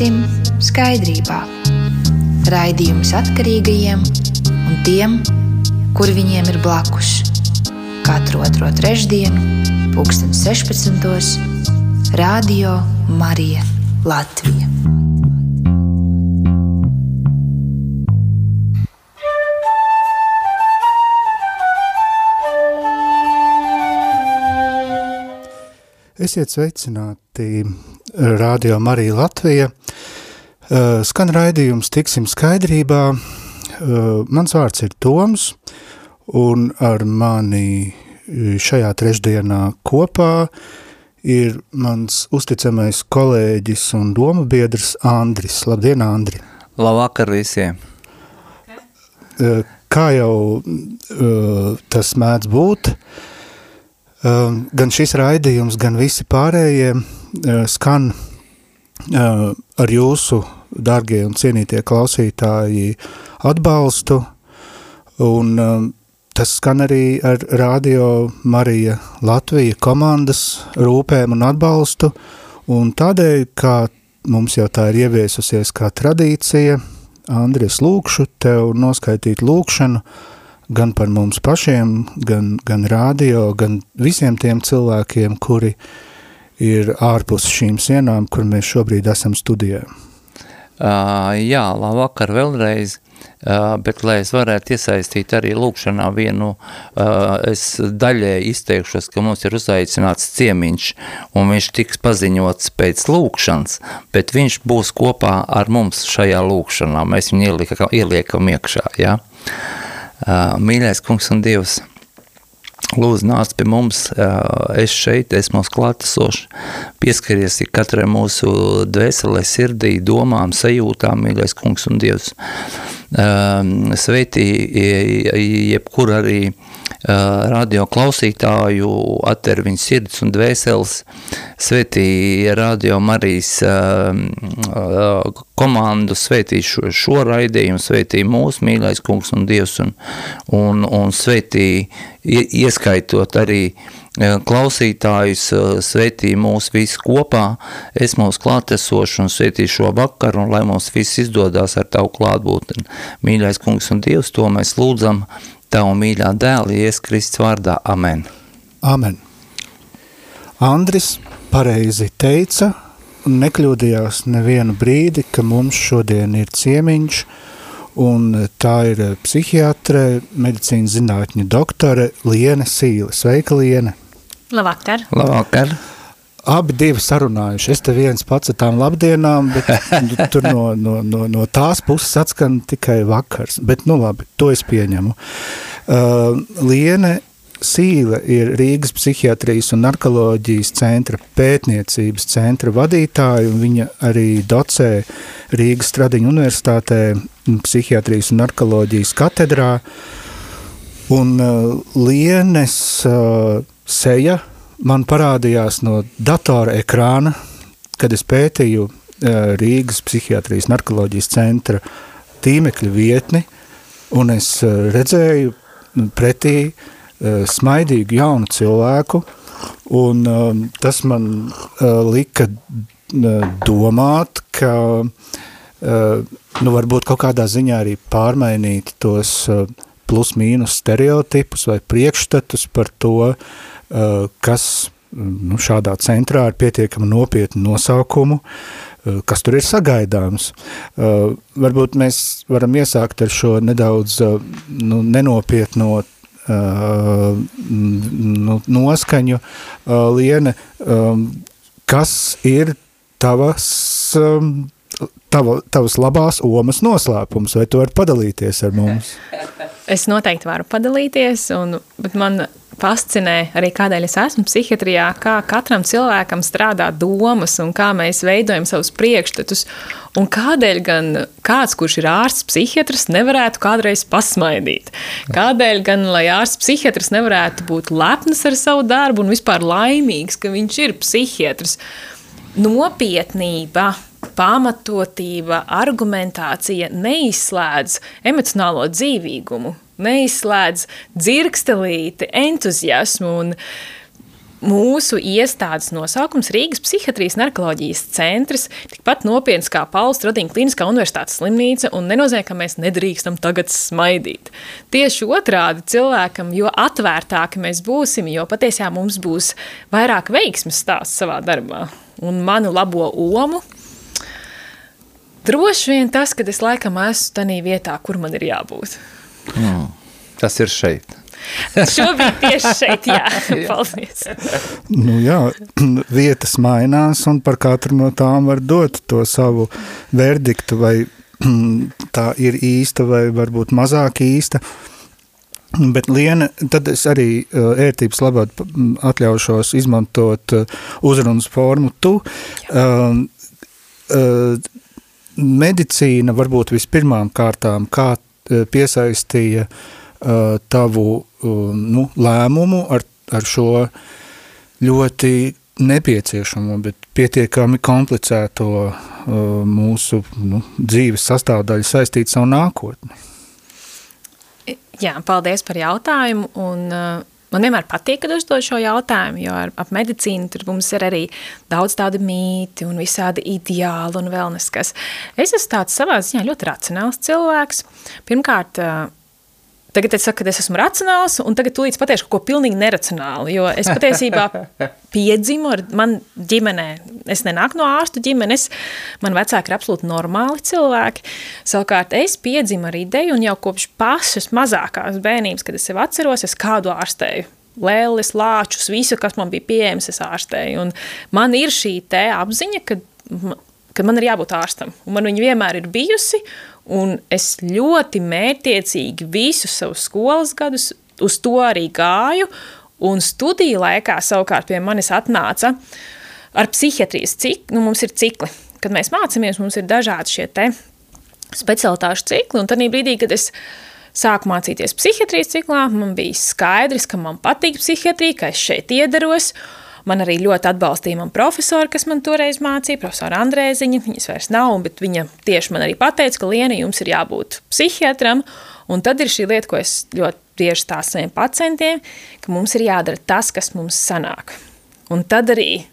Tiksim skaidrībā. Raidījums atkarīgajiem un tiem, kuri viņiem ir blakus. Katru otro trešdienu, pulksten 16. Radio Marija Latvija. Esiet sveicināti Radio Marija Latvija. Uh, skan raidījums Tiksim skaidrībā. Uh, mans vārds ir Toms, un ar mani šajā trešdienā kopā ir mans uzticamais kolēģis un domu biedrs Andris. Labdien, Andri! Labvakar visiem! Kā jau tas mēdz būt, gan šis raidījums, gan visi pārējie eh, skan eh, ar jūsu, dārgie un cienītie klausītāji, atbalstu, un ehm, tas skan arī ar Radio Marija Latvija komandas rūpēm un atbalstu, un tādēļ, kā mums jau tā ir ieviesusies kā tradīcija, Andries, lūkšu tev noskaitīt lūkšanu, gan par mums pašiem, gan, gan rādio, gan visiem tiem cilvēkiem, kuri ir ārpus šīm sienām, kur mēs šobrīd esam studijā. Uh, jā, labvakar vēlreiz, uh, bet lai es varētu iesaistīt arī lūkšanā vienu, uh, es daļai izteikšos, ka mums ir uzaicināts ciemiņš, un viņš tiks paziņots pēc lūkšanas, bet viņš būs kopā ar mums šajā lūkšanā, mēs viņu ieliekam, ieliekam iekšā, jā. Ja? Mīļais kungs un Dievs, lūdzu nāc pie mums, es šeit, esmu klātesošs, pieskaries katrai mūsu dvēselē, sirdī, domām, sajūtām, mīļais kungs un Dievs. Sveitī jebkur arī radio klausītāju, atver viņu sirds un dvēseles, svētī radio Marijas komandu, svētī šo, šo raidījumu, svētī mūsu mīļais kungs un Dievs un, un, un svētī ieskaitot arī klausītājus, svētī mūs visu kopā, es mūs klātesošu un svētī šo vakaru, un lai mums viss izdodās ar tavu klātbūtni. Mīļais kungs un Dievs, to mēs lūdzam Tavu mīļā dēla, Ies Kristus vārdā. Amen. Amen. Andris pareizi teica un nekļūdījās nevienu brīdi, ka mums šodien ir ciemiņš, un tā ir psihiatre, medicīnas zinātņu doktore Liene Sīle. Sveika, Liene! Labvakar! Labvakar! Abi divi sarunājuši. Es te viens pats ar tām labdienām, bet tur no, no, no, no tās puses atskan tikai vakars. Bet, nu labi, to es pieņemu. Uh, Liene Sīle ir Rīgas psihiatrijas un narkoloģijas centra pētniecības centra vadītāja, un viņa arī docē Rīgas Stradiņu universitātē psihiatrijas un narkoloģijas katedrā. Un uh, Lienes uh, seja man parādījās no datora ekrāna, kad es pētīju uh, Rīgas psihiatrijas narkoloģijas centra tīmekļa vietni, un es uh, redzēju pretī uh, smaidīgu jaunu cilvēku, un tas man lika domāt, ka nu varbūt kaut kādā ziņā arī pārmainīt tos plus mīnus stereotipus vai priekšstatus par to, Eh, kas nu, šādā centrā ar pietiekami nopietnu nosaukumu, eh, kas tur ir sagaidāms. Eh, varbūt mēs varam iesākt ar šo nedaudz nu, nenopietno nu, noskaņu. Liene, kas ir tavas, tava, tavas labās omas noslēpums, vai tu vari padalīties ar mums? Es noteikti varu padalīties, un, bet man fascinē arī kādēļ es esmu psihiatrijā, kā katram cilvēkam strādā domas un kā mēs veidojam savus priekšstatus. Un kādēļ gan kāds, kurš ir ārsts psihiatrs, nevarētu kādreiz pasmaidīt? Kādēļ gan, lai ārsts psihiatrs nevarētu būt lepns ar savu darbu un vispār laimīgs, ka viņš ir psihiatrs? Nopietnība pamatotība, argumentācija neizslēdz emocionālo dzīvīgumu neizslēdz dzirkstelīti, entuziasmu. Un mūsu iestādes nosaukums Rīgas psihiatrijas narkoloģijas centrs, tikpat nopietns kā Pauls Stradīna Kliniskā universitātes slimnīca, un nenozīmē, ka mēs nedrīkstam tagad smaidīt. Tieši otrādi cilvēkam, jo atvērtāki mēs būsim, jo patiesībā mums būs vairāk veiksmes stāsts savā darbā. Un manu labo omu droši vien tas, ka es laikam esmu tajā vietā, kur man ir jābūt. Mm, tas ir šeit. Šobrīd tieši šeit, jā. Paldies. Nu jā, vietas mainās un par katru no tām var dot to savu verdiktu, vai tā ir īsta vai varbūt mazāk īsta. Bet Liena, tad es arī uh, ērtības labāk atļaušos izmantot uh, uzrunas formu tu. Uh, uh, medicīna varbūt vispirmām kārtām, kā piesaistīja uh, tavu nu, lēmumu ar, ar šo ļoti nepieciešamo, bet pietiekami komplicēto mūsu nu, dzīves sastāvdaļu saistīt savu nākotni. Jā, paldies par jautājumu. Un, uh, man vienmēr patīk, kad uzdod šo jautājumu, jo ar, ap medicīnu tur mums ir arī daudz tādu mīti un visādi ideāli un vēl neskas. Es esmu tāds savā ziņā ļoti racionāls cilvēks. Pirmkārt, uh, Tagad es saku, ka es esmu racionāls, un tagad tūlīt pateikšu kaut ko pilnīgi neracionālu. Jo es patiesībā piedzimu ar man ģimenē. Es nenāku no ārstu ģimenes, man vecāki ir absolūti normāli cilvēki. Savukārt es piedzimu ar ideju, un jau kopš pašas mazākās bērnības, kad es sev atceros, es kādu ārstēju. Lēlis, lāčus, visu, kas man bija pieejams, es ārstēju. Un man ir šī apziņa, ka, ka man ir jābūt ārstam. Un man viņa vienmēr ir bijusi, Un es ļoti mērķiecīgi visus savus skolas gadus uz to arī gāju. Un studiju laikā savukārt pie manis atnāca ar psihiatrijas ciklu. Nu, mums ir cikli. Kad mēs mācāmies, mums ir dažādi šie specialitāšu cikli. Un tad brīdī, kad es sāku mācīties psihiatrijas ciklā, man bija skaidrs, ka man patīk psihiatrija, ka es šeit iedaros. Man arī ļoti atbalstīja man profesori, kas man toreiz mācīja, profesora Andrēziņa, viņas vairs nav, bet viņa tieši man arī pateica, ka Liena, jums ir jābūt psihiatram, un tad ir šī lieta, ko es ļoti tieši stāstu saviem pacientiem, ka mums ir jādara tas, kas mums sanāk. Un tad arī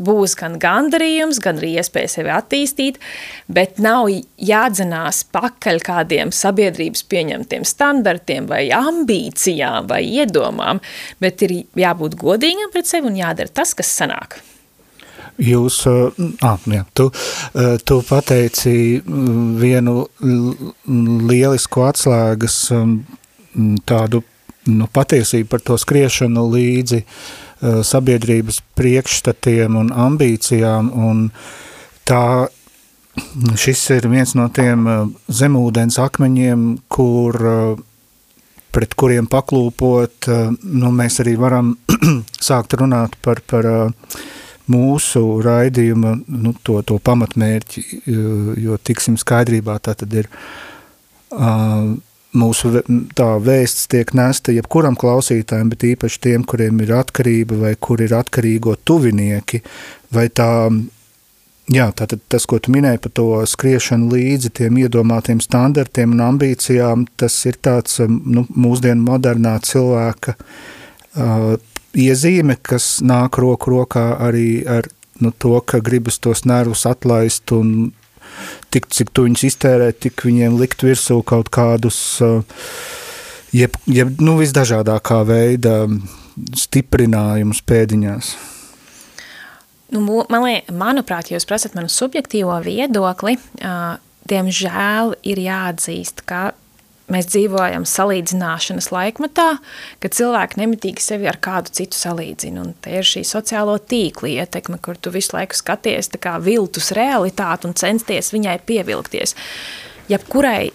būs gan gandarījums, gan arī iespēja sevi attīstīt, bet nav jādzenās pakaļ kādiem sabiedrības pieņemtiem standartiem vai ambīcijām vai iedomām, bet ir jābūt godīgam pret sevi un jādara tas, kas sanāk. Jūs, ah, jā, tu, tu pateici vienu lielisku atslēgas tādu nu, patiesību par to skriešanu līdzi uh, Eh, sabiedrības priekšstatiem un ambīcijām, un tā šis ir viens no tiem eh, zemūdens akmeņiem, kur eh, pret kuriem paklūpot, nu, mēs arī varam sākt runāt par, par mūsu raidījuma nu, to, to pamatmērķi, jo tiksim skaidrībā tā tad ir uh, mūsu tā vēsts tiek nesta jebkuram klausītājiem, bet īpaši tiem, kuriem ir atkarība vai kur ir atkarīgo tuvinieki, vai tā, jā, tātad tas, ko tu minēji par to skriešanu līdzi tiem iedomātiem standartiem un ambīcijām, tas ir tāds nu, mūsdienu modernā cilvēka uh, iezīme, kas nāk roku rokā arī ar nu, to, ka gribas tos nervus atlaist un tik, cik tu viņus iztērē, tik viņiem likt virsū kaut kādus, jeb, jeb nu, visdažādākā veida stiprinājumus pēdiņās. Nu, man liek, manuprāt, ja jūs prasat manu subjektīvo viedokli, diemžēl ir jāatzīst, ka Mēs dzīvojam salīdzināšanas laikmatā, kad cilvēki nemitīgi sevi ar kādu citu salīdzina. Un te ir šī sociālo tīklu ietekme, kur tu visu laiku skaties kā viltus realitāti un censties viņai pievilkties. Jebkurai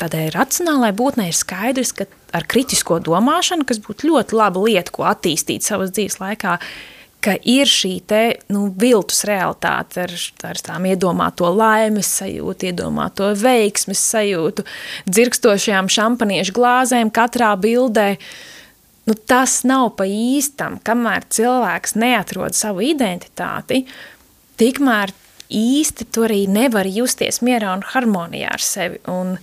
tādai racionālai būtnei ir skaidrs, ka ar kritisko domāšanu, kas būtu ļoti laba lieta, ko attīstīt savas dzīves laikā, ka ir šī te, nu, viltus realitāte ar, ar tām iedomāto laimes sajūtu, iedomāto veiksmes sajūtu, dzirkstošajām šampaniešu glāzēm katrā bildē. Nu, tas nav pa īstam, kamēr cilvēks neatrod savu identitāti, tikmēr īsti tu arī nevari justies mierā un harmonijā ar sevi. Un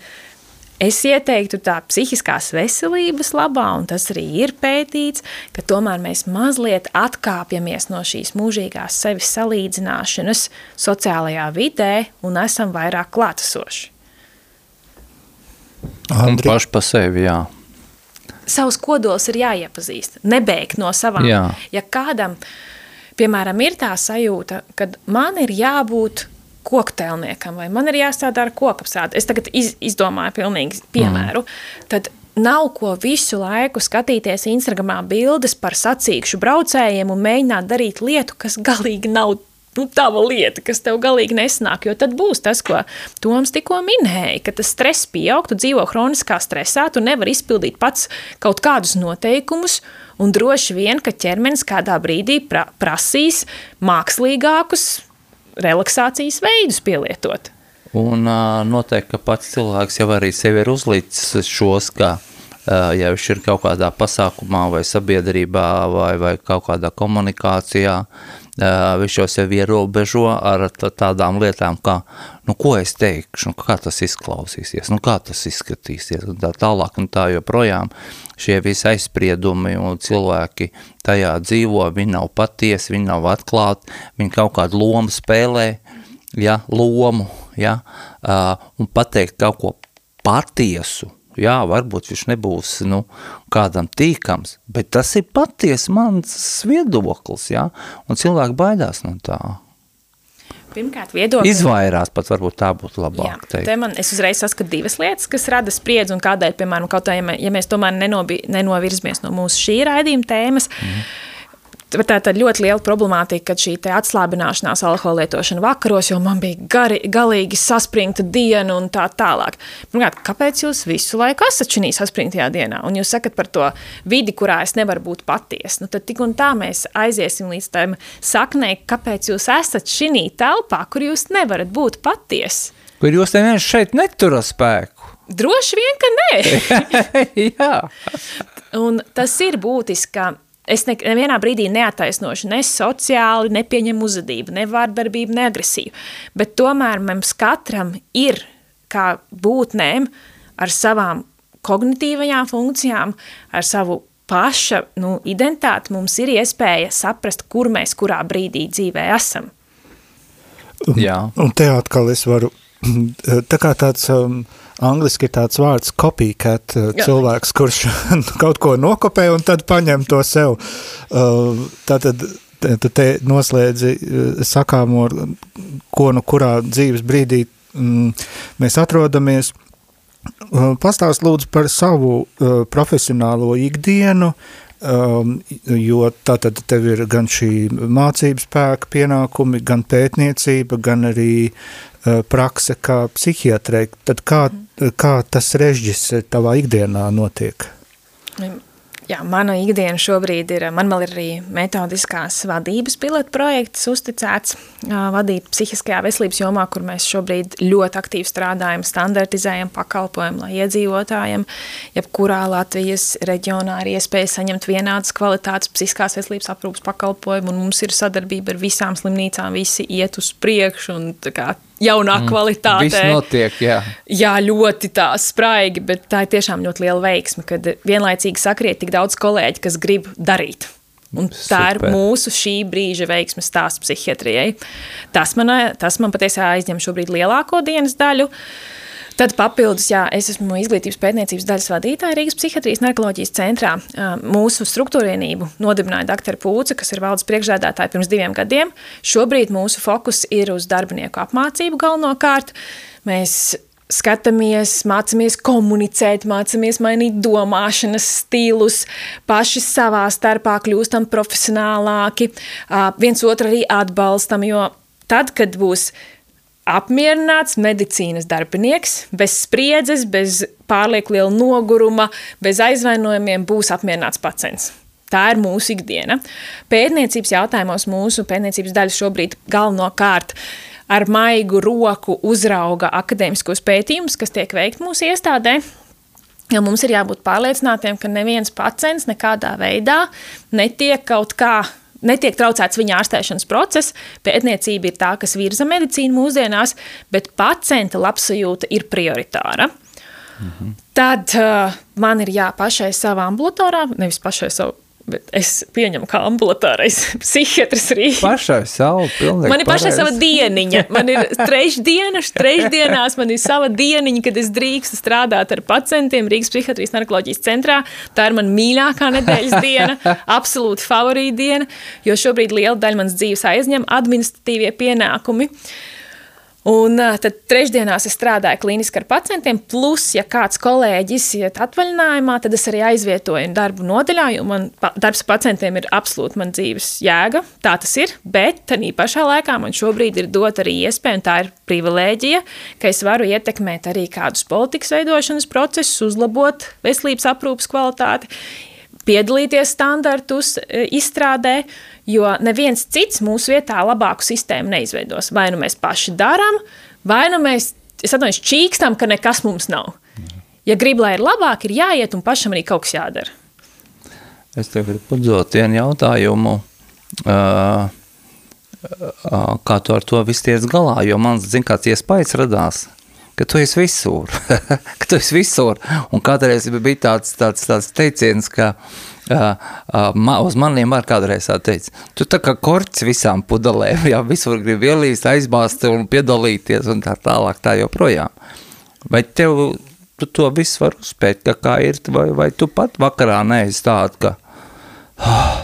Es ieteiktu tā psihiskās veselības labā, un tas arī ir pētīts, ka tomēr mēs mazliet atkāpjamies no šīs mūžīgās sevis salīdzināšanas sociālajā vidē un esam vairāk klātesoši. Un paši pa sevi, jā. Savs kodols ir jāiepazīst, nebeigt no savām. Jā. Ja kādam, piemēram, ir tā sajūta, ka man ir jābūt kokteilniekam, vai man ir jāstrādā ar kokapstrādi. Es tagad iz, izdomāju pilnīgi piemēru. Mm. Tad nav ko visu laiku skatīties Instagramā bildes par sacīkšu braucējiem un mēģināt darīt lietu, kas galīgi nav nu, tava lieta, kas tev galīgi nesnāk. Jo tad būs tas, ko Toms tikko minēja, ka tas stress pieaug, tu dzīvo hroniskā stresā, tu nevari izpildīt pats kaut kādus noteikumus, un droši vien, ka ķermenis kādā brīdī pra prasīs mākslīgākus relaksācijas veidus pielietot. Un noteikti, ka pats cilvēks jau arī sev ir uzlicis šos, ka ja viņš ir kaut kādā pasākumā vai sabiedrībā vai, vai kaut kādā komunikācijā, viņš jau sev ierobežo ar tādām lietām, kā, nu, ko es teikšu, nu, kā tas izklausīsies, nu, kā tas izskatīsies, un tā tālāk, un tā joprojām. Šie visi aizspriedumi un cilvēki tajā dzīvo, viņi nav patiesi, viņi nav atklāti, viņi kaut kādu lomu spēlē, ja, lomu, ja, un pateikt kaut ko patiesu, jā, varbūt viņš nebūs nu, kādam tīkams, bet tas ir paties mans viedoklis, jā, un cilvēki baidās no tā. Pirmkārt, viedokļi. Izvairās pat, varbūt tā būtu labāk Jā. Te man, es uzreiz saskatu divas lietas, kas rada spriedzi un kādēļ, piemēram, kaut mē, ja mēs tomēr nenobi, nenovirzamies no mūsu šī raidījuma tēmas, mm tā tad ļoti liela problemātika, kad šī atslābināšanās alkohola lietošana vakaros, jo man bija gari, galīgi saspringta diena un tā tālāk. Pirmkārt, kāpēc jūs visu laiku esat šī saspringtajā dienā? Un jūs sakat par to vidi, kurā es nevaru būt paties. Nu, tad tik un tā mēs aiziesim līdz tam saknē, kāpēc jūs esat šī telpā, kur jūs nevarat būt paties. Kur jūs neviens šeit netura spēku? Droši vien, ka nē. Jā. Un tas ir būtiski, Es ne, nevienā brīdī neataisnošu ne sociāli, nepieņemu uzvedību, ne vārdarbību, ne agresiju. Bet tomēr mums katram ir kā būtnēm ar savām kognitīvajām funkcijām, ar savu paša nu, identitāti, mums ir iespēja saprast, kur mēs kurā brīdī dzīvē esam. Jā. Un te atkal es varu, tā kā tāds... Um, angliski ir tāds vārds copycat, uh, cilvēks, kurš kaut ko nokopē un tad paņem to sev. Uh, tātad tu te noslēdzi uh, sakāmo, ko nu kurā dzīves brīdī mm, mēs atrodamies. Pastāst lūdzu par savu profesionālo ikdienu, um, jo tātad tev ir gan šī mācības spēka pienākumi, gan pētniecība, gan arī uh, prakse kā psihiatrei. Tad kā, mm. kā tas režģis tavā ikdienā notiek? Jā, mana ikdiena šobrīd ir, man vēl ir arī metodiskās vadības pilotu projekts uzticēts vadīt psihiskajā veselības jomā, kur mēs šobrīd ļoti aktīvi strādājam, standartizējam pakalpojumu, lai iedzīvotājiem, jebkurā Latvijas reģionā ir iespēja saņemt vienādas kvalitātes psihiskās veselības aprūpas pakalpojumu, un mums ir sadarbība ar visām slimnīcām, visi iet uz priekšu, un tā kā jaunā mm. kvalitātē. Viss notiek, jā. Jā, ļoti tā spraigi, bet tā ir tiešām ļoti liela veiksme, kad vienlaicīgi sakriet tik daudz kolēģi, kas grib darīt. Un tā Super. ir mūsu šī brīža veiksmes stāsts psihiatrijai. Tas man, tas man patiesībā aizņem šobrīd lielāko dienas daļu. Uh, Tad papildus, jā, es esmu izglītības pētniecības daļas vadītāja Rīgas psihiatrijas narkoloģijas centrā. Mūsu struktūrienību nodibināja dr. Pūce, kas ir valdes priekšsēdētāja pirms diviem gadiem. Šobrīd mūsu fokus ir uz darbinieku apmācību galvenokārt. Mēs skatāmies, mācāmies komunicēt, mācāmies mainīt domāšanas stilus, paši savā starpā kļūstam profesionālāki, viens otru arī atbalstam, jo tad, kad būs apmierināts medicīnas darbinieks, bez spriedzes, bez pārlieku liela noguruma, bez aizvainojumiem būs apmierināts pacients. Tā ir mūsu ikdiena. Pētniecības jautājumos mūsu pētniecības daļa šobrīd galvenokārt ar maigu roku uzrauga akadēmiskos pētījumus, kas tiek veikt mūsu iestādē. Ja mums ir jābūt pārliecinātiem, ka neviens pacients nekādā veidā netiek kaut kā netiek traucēts viņa ārstēšanas process. Pētniecība ir tā, kas virza medicīnu mūsdienās, bet pacienta labsajūta ir prioritāra. Mhm. Tad uh, man ir jāpašai savā ambulatorā, nevis pašai savu Bet es pieņemu, ka ambulatorijas psihiatrs rīk. Pašai savu pilnīgi. Man ir pašai pareiz. sava dieniņa. Man ir trešdienas, trešdienās man ir sava dieniņa, kad es drīkstu strādāt ar pacientiem Rīgas psihiatrijas narkoloģijas centrā. Tā ir man mīļākā nedēļas diena, absolūti favorīta diena, jo šobrīd liela daļa manas dzīves aizņem administratīvie pienākumi. Uh, Un tad trešdienās es strādāju klīniski ar pacientiem, plus, ja kāds kolēģis iet atvaļinājumā, tad es arī aizvietoju darbu nodaļā, jo man darbs ar pacientiem ir absolūti man dzīves jēga. Tā tas ir, bet tādā pašā laikā man šobrīd ir dot arī iespēja, un tā ir privilēģija, ka es varu ietekmēt arī kādus politikas veidošanas procesus, uzlabot veselības aprūpas kvalitāti, piedalīties standartus izstrādē, Jo neviens cits mūsu vietā labāku sistēmu neizveidos. Vai nu mēs paši darām, vai nu mēs atvainojos, čīkstam, ka nekas mums nav. Ja grib, lai ir labāk, ir jāiet un pašam arī kaut kas jādara. Es tev gribu uzdot vienu jautājumu. Uh, kā tu ar to viss tiec galā? Jo man zin, kāds iespējas radās, ka tu esi visur. ka tu esi visur. Un kādreiz bija tāds, tāds, tāds teiciens, ka uh, Uh, uz maniem var kādreiz tā teikt, tu tā kā korķis visām pudelēm, jā, visur grib ielīst, aizbāzt un piedalīties un tā tālāk tā joprojām. Vai tev, tu to visu var uzspēt, ka kā ir, vai, vai tu pat vakarā neesi tāda, ka oh,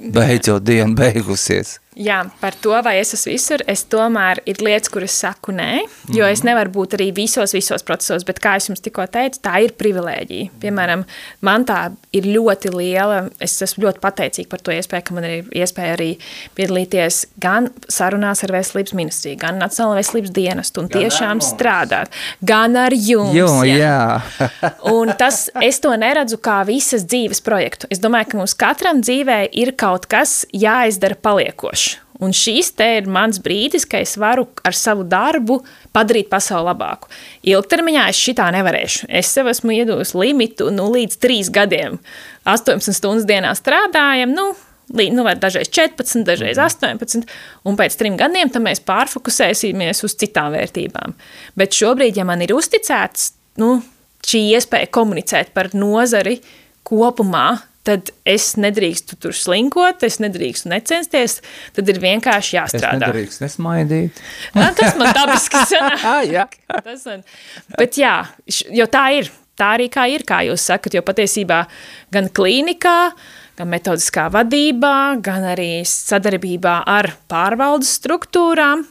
beidzot diena beigusies? Jā, par to, vai es esmu visur, es tomēr ir lietas, kuras saku nē, jo es mhm. nevaru būt arī visos, visos procesos, bet kā es jums tikko teicu, tā ir privilēģija. Piemēram, man tā ir ļoti liela, es esmu ļoti pateicīga par to iespēju, ka man ir iespēja arī piedalīties gan sarunās ar veselības ministriju, gan Nacionālo veselības dienestu un gan tiešām strādāt, gan ar jums. Jo, jā. jā. un tas, es to neredzu kā visas dzīves projektu. Es domāju, ka mums katram dzīvē ir kaut kas jāizdara paliekoši. Un šīs te ir mans brīdis, ka es varu ar savu darbu padarīt pasauli labāku. Ilgtermiņā es šitā nevarēšu. Es sev esmu iedos limitu nu, līdz trīs gadiem. 18 stundas dienā strādājam, nu, nu, dažreiz 14, dažreiz 18, un pēc trim gadiem mēs pārfokusēsimies uz citām vērtībām. Bet šobrīd, ja man ir uzticēts nu, šī iespēja komunicēt par nozari kopumā, tad es nedrīkstu tur slinkot, es nedrīkstu necensties, tad ir vienkārši jāstrādā. Es nedrīkstu nesmaidīt. Jā, tas man dabiski sanāk. tas man, bet jā, jo tā ir, tā arī kā ir, kā jūs sakat, jo patiesībā gan klīnikā, gan metodiskā vadībā, gan arī sadarbībā ar pārvaldes struktūrām,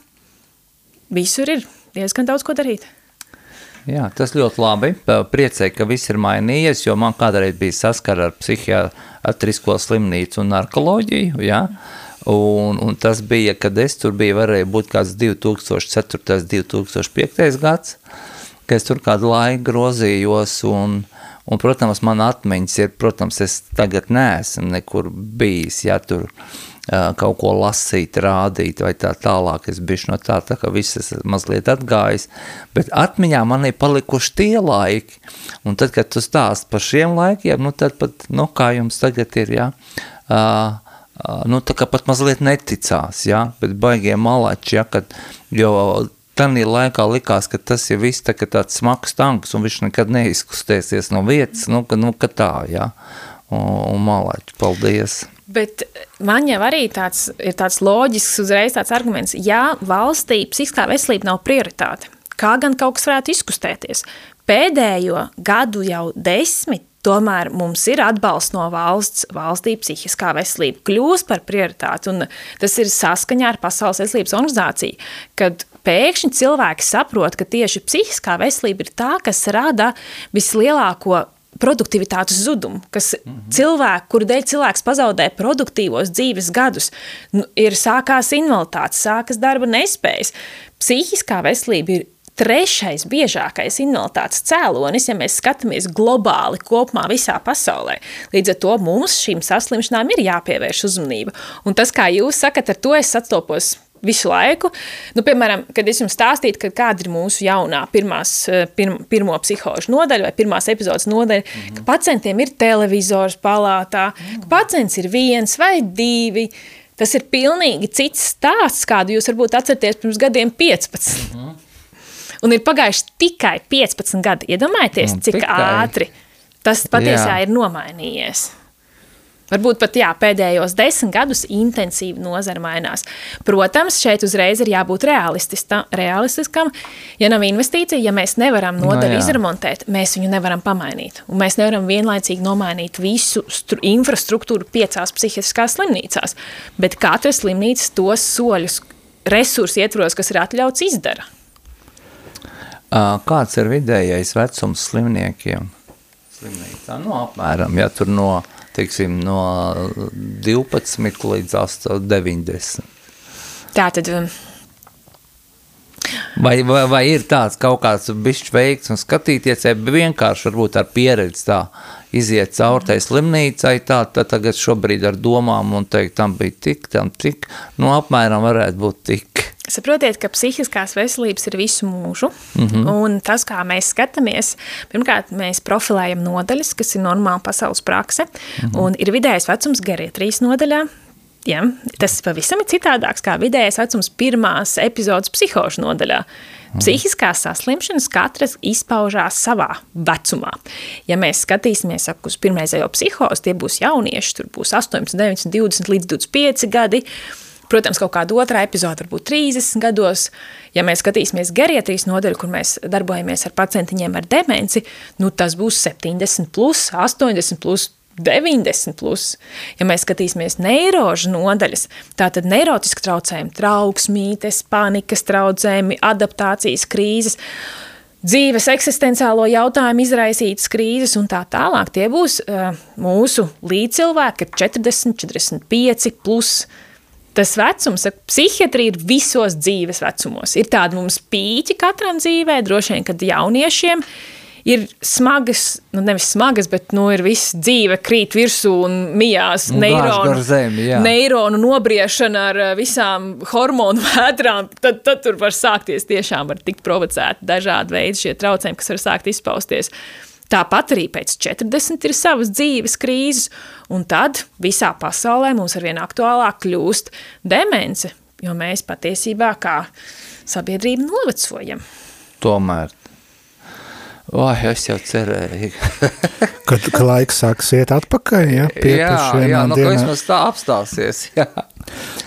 visur ir diezgan daudz ko darīt. Jā, tas ļoti labi. Priecēju, ka viss ir mainījies, jo man kādreiz bija saskara ar psihiatrisko slimnīcu un narkoloģiju. Jā. Un, un tas bija, kad es tur biju, varēja būt kāds 2004. 2005. gads, ka es tur kādu laiku grozījos un, un protams, man atmiņas ir, protams, es tagad neesmu nekur bijis, ja tur kaut ko lasīt, rādīt vai tā tālāk. Es biju no tā, tā ka viss esmu mazliet atgājis, bet atmiņā man ir palikuši tie laiki, un tad, kad tu stāst par šiem laikiem, nu tad pat, nu kā jums tagad ir, jā, uh, nu tā kā pat mazliet neticās, jā, bet baigie malači, jā, kad, jo Tanī laikā likās, ka tas ir viss tā, tāds smags tanks, un viņš nekad neizkustēsies no vietas, nu, ka, nu, ka tā, jā, un, un malači, paldies. Bet man jau arī tāds, ir tāds loģisks uzreiz tāds arguments, ja valstī psihiskā veselība nav prioritāte, kā gan kaut kas varētu izkustēties? Pēdējo gadu jau desmit Tomēr mums ir atbalsts no valsts, valstī psihiskā veselība kļūst par prioritāti, un tas ir saskaņā ar Pasaules veselības organizāciju, kad pēkšņi cilvēki saprot, ka tieši psihiskā veselība ir tā, kas rada vislielāko produktivitātes zudumu, kas mm -hmm. cilvēku, kuru dēļ cilvēks pazaudē produktīvos dzīves gadus, nu, ir sākās invaliditātes, sākas darba nespējas. Psihiskā veselība ir trešais biežākais invaliditātes cēlonis, ja mēs skatāmies globāli kopumā visā pasaulē. Līdz ar to mums šīm saslimšanām ir jāpievērš uzmanība. Un tas, kā jūs sakat, ar to es sastopos visu laiku. Nu, piemēram, kad es jums stāstīju, ka kāda ir mūsu jaunā pirmās, eh, pirm, pirmo psihožu nodaļa vai pirmās epizodes nodaļa, mm -hmm. ka pacientiem ir televizors palātā, mm -hmm. ka pacients ir viens vai divi. Tas ir pilnīgi cits stāsts, kādu jūs varbūt atceraties pirms gadiem 15. Mm -hmm. Un ir pagājuši tikai 15 gadi. Iedomājieties, Un cik tikai. ātri tas patiesībā ir nomainījies. Varbūt pat jā, pēdējos desmit gadus intensīvi nozara mainās. Protams, šeit uzreiz ir jābūt realistiskam. Ja nav investīcija, ja mēs nevaram nodaļu jā. izremontēt, mēs viņu nevaram pamainīt. Un mēs nevaram vienlaicīgi nomainīt visu stru, infrastruktūru piecās psihiatriskās slimnīcās. Bet katra slimnīca tos soļus, resursu ietvaros, kas ir atļauts, izdara. Kāds ir vidējais vecums slimniekiem? Slimnīcā, nu, apmēram, ja tur no, teiksim, no 12 līdz 8, 90. Tā tad um, Vai, vai, vai ir tāds kaut kāds bišķi veikts un skatīties, ja vienkārši varbūt ar pieredzi tā iziet cauri tai slimnīcai, tā, tā tagad šobrīd ar domām un teikt, tam bija tik, tam tik, nu apmēram varētu būt tik. Saprotiet, ka psihiskās veselības ir visu mūžu, mm -hmm. un tas, kā mēs skatāmies, pirmkārt, mēs profilējam nodaļas, kas ir normāla pasaules prakse, mm -hmm. un ir vidējais vecums geriatrijas nodaļā. Ja, tas pavisam ir citādāks kā vidējais vecums pirmās epizodes psihošu nodaļā. Psihiskās saslimšanas katras izpaužās savā vecumā. Ja mēs skatīsimies ap uz pirmreizējo psihozi, tie būs jaunieši, tur būs 18, 19, 20 līdz 25 gadi. Protams, kaut kāda otrā epizode varbūt 30 gados. Ja mēs skatīsimies geriatrijas nodaļu, kur mēs darbojamies ar pacientiņiem ar demenci, nu tas būs 70 plus, 80 plus, 90 plus. Ja mēs skatīsimies neirožu nodaļas, tātad neirotiski traucējumi, trauksmītes, panikas traucējumi, adaptācijas krīzes, dzīves eksistenciālo jautājumu izraisītas krīzes un tā tālāk. Tie būs uh, mūsu līdzcilvēki, 40, 45 plus. Tas vecums, psihiatrija ir visos dzīves vecumos. Ir tādi mums pīķi katram dzīvē, droši vien, kad jauniešiem ir smagas, nu nevis smagas, bet nu, ir viss dzīve krīt virsū un mijās Nu, neironu, zemi, jā. neironu nobriešana ar eh, visām hormonu vētrām, tad, tad tur var sākties tiešām var tikt provocēti dažādi veidi šie traucējumi, kas var sākt izpausties. Tāpat arī pēc 40 ir savas dzīves krīzes, un tad visā pasaulē mums arvien aktuālāk kļūst demence, jo mēs patiesībā kā sabiedrība novecojam. Tomēr. Vai, es jau cerēju. Kad, kad laiks sāks iet atpakaļ, ja, pie, jā, jā, nu, ka dienām. vismaz tā apstāsies, jā.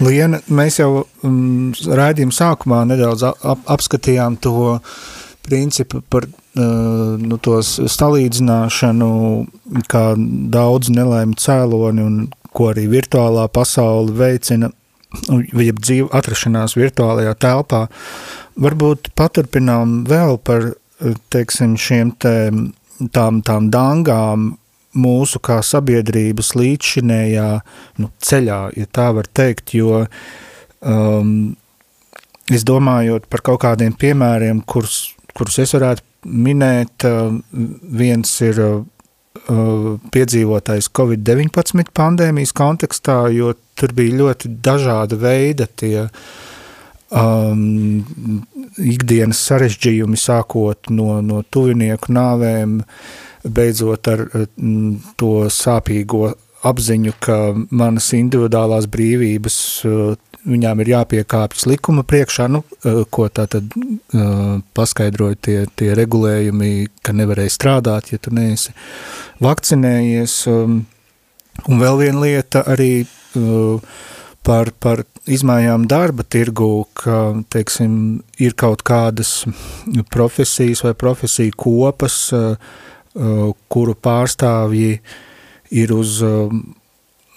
Liena, mēs jau um, raidījuma sākumā nedaudz ap, apskatījām to principu par nu, tos salīdzināšanu, kā daudz nelēmu cēloni un ko arī virtuālā pasaule veicina, vai dzīve atrašanās virtuālajā telpā. Varbūt paturpinām vēl par, teiksim, šiem te, tām, tām dangām mūsu kā sabiedrības līdzšinējā nu, ceļā, ja tā var teikt, jo um, es domājot par kaut kādiem piemēriem, kurus, kurus es varētu minēt, viens ir piedzīvotais Covid-19 pandēmijas kontekstā, jo tur bija ļoti dažāda veida tie um, ikdienas sarežģījumi, sākot no, no tuvinieku nāvēm, beidzot ar mm, to sāpīgo apziņu, ka manas individuālās brīvības viņām ir jāpiekāpjas likuma priekšā, nu, uh, ko tā tad uh, paskaidroja tie, tie regulējumi, ka nevarēja strādāt, ja tu neesi vakcinējies. Um, un vēl viena lieta arī uh, par, par izmaiņām darba tirgu, ka, teiksim, ir kaut kādas profesijas vai profesiju kopas, uh, kuru pārstāvji ir uz uh,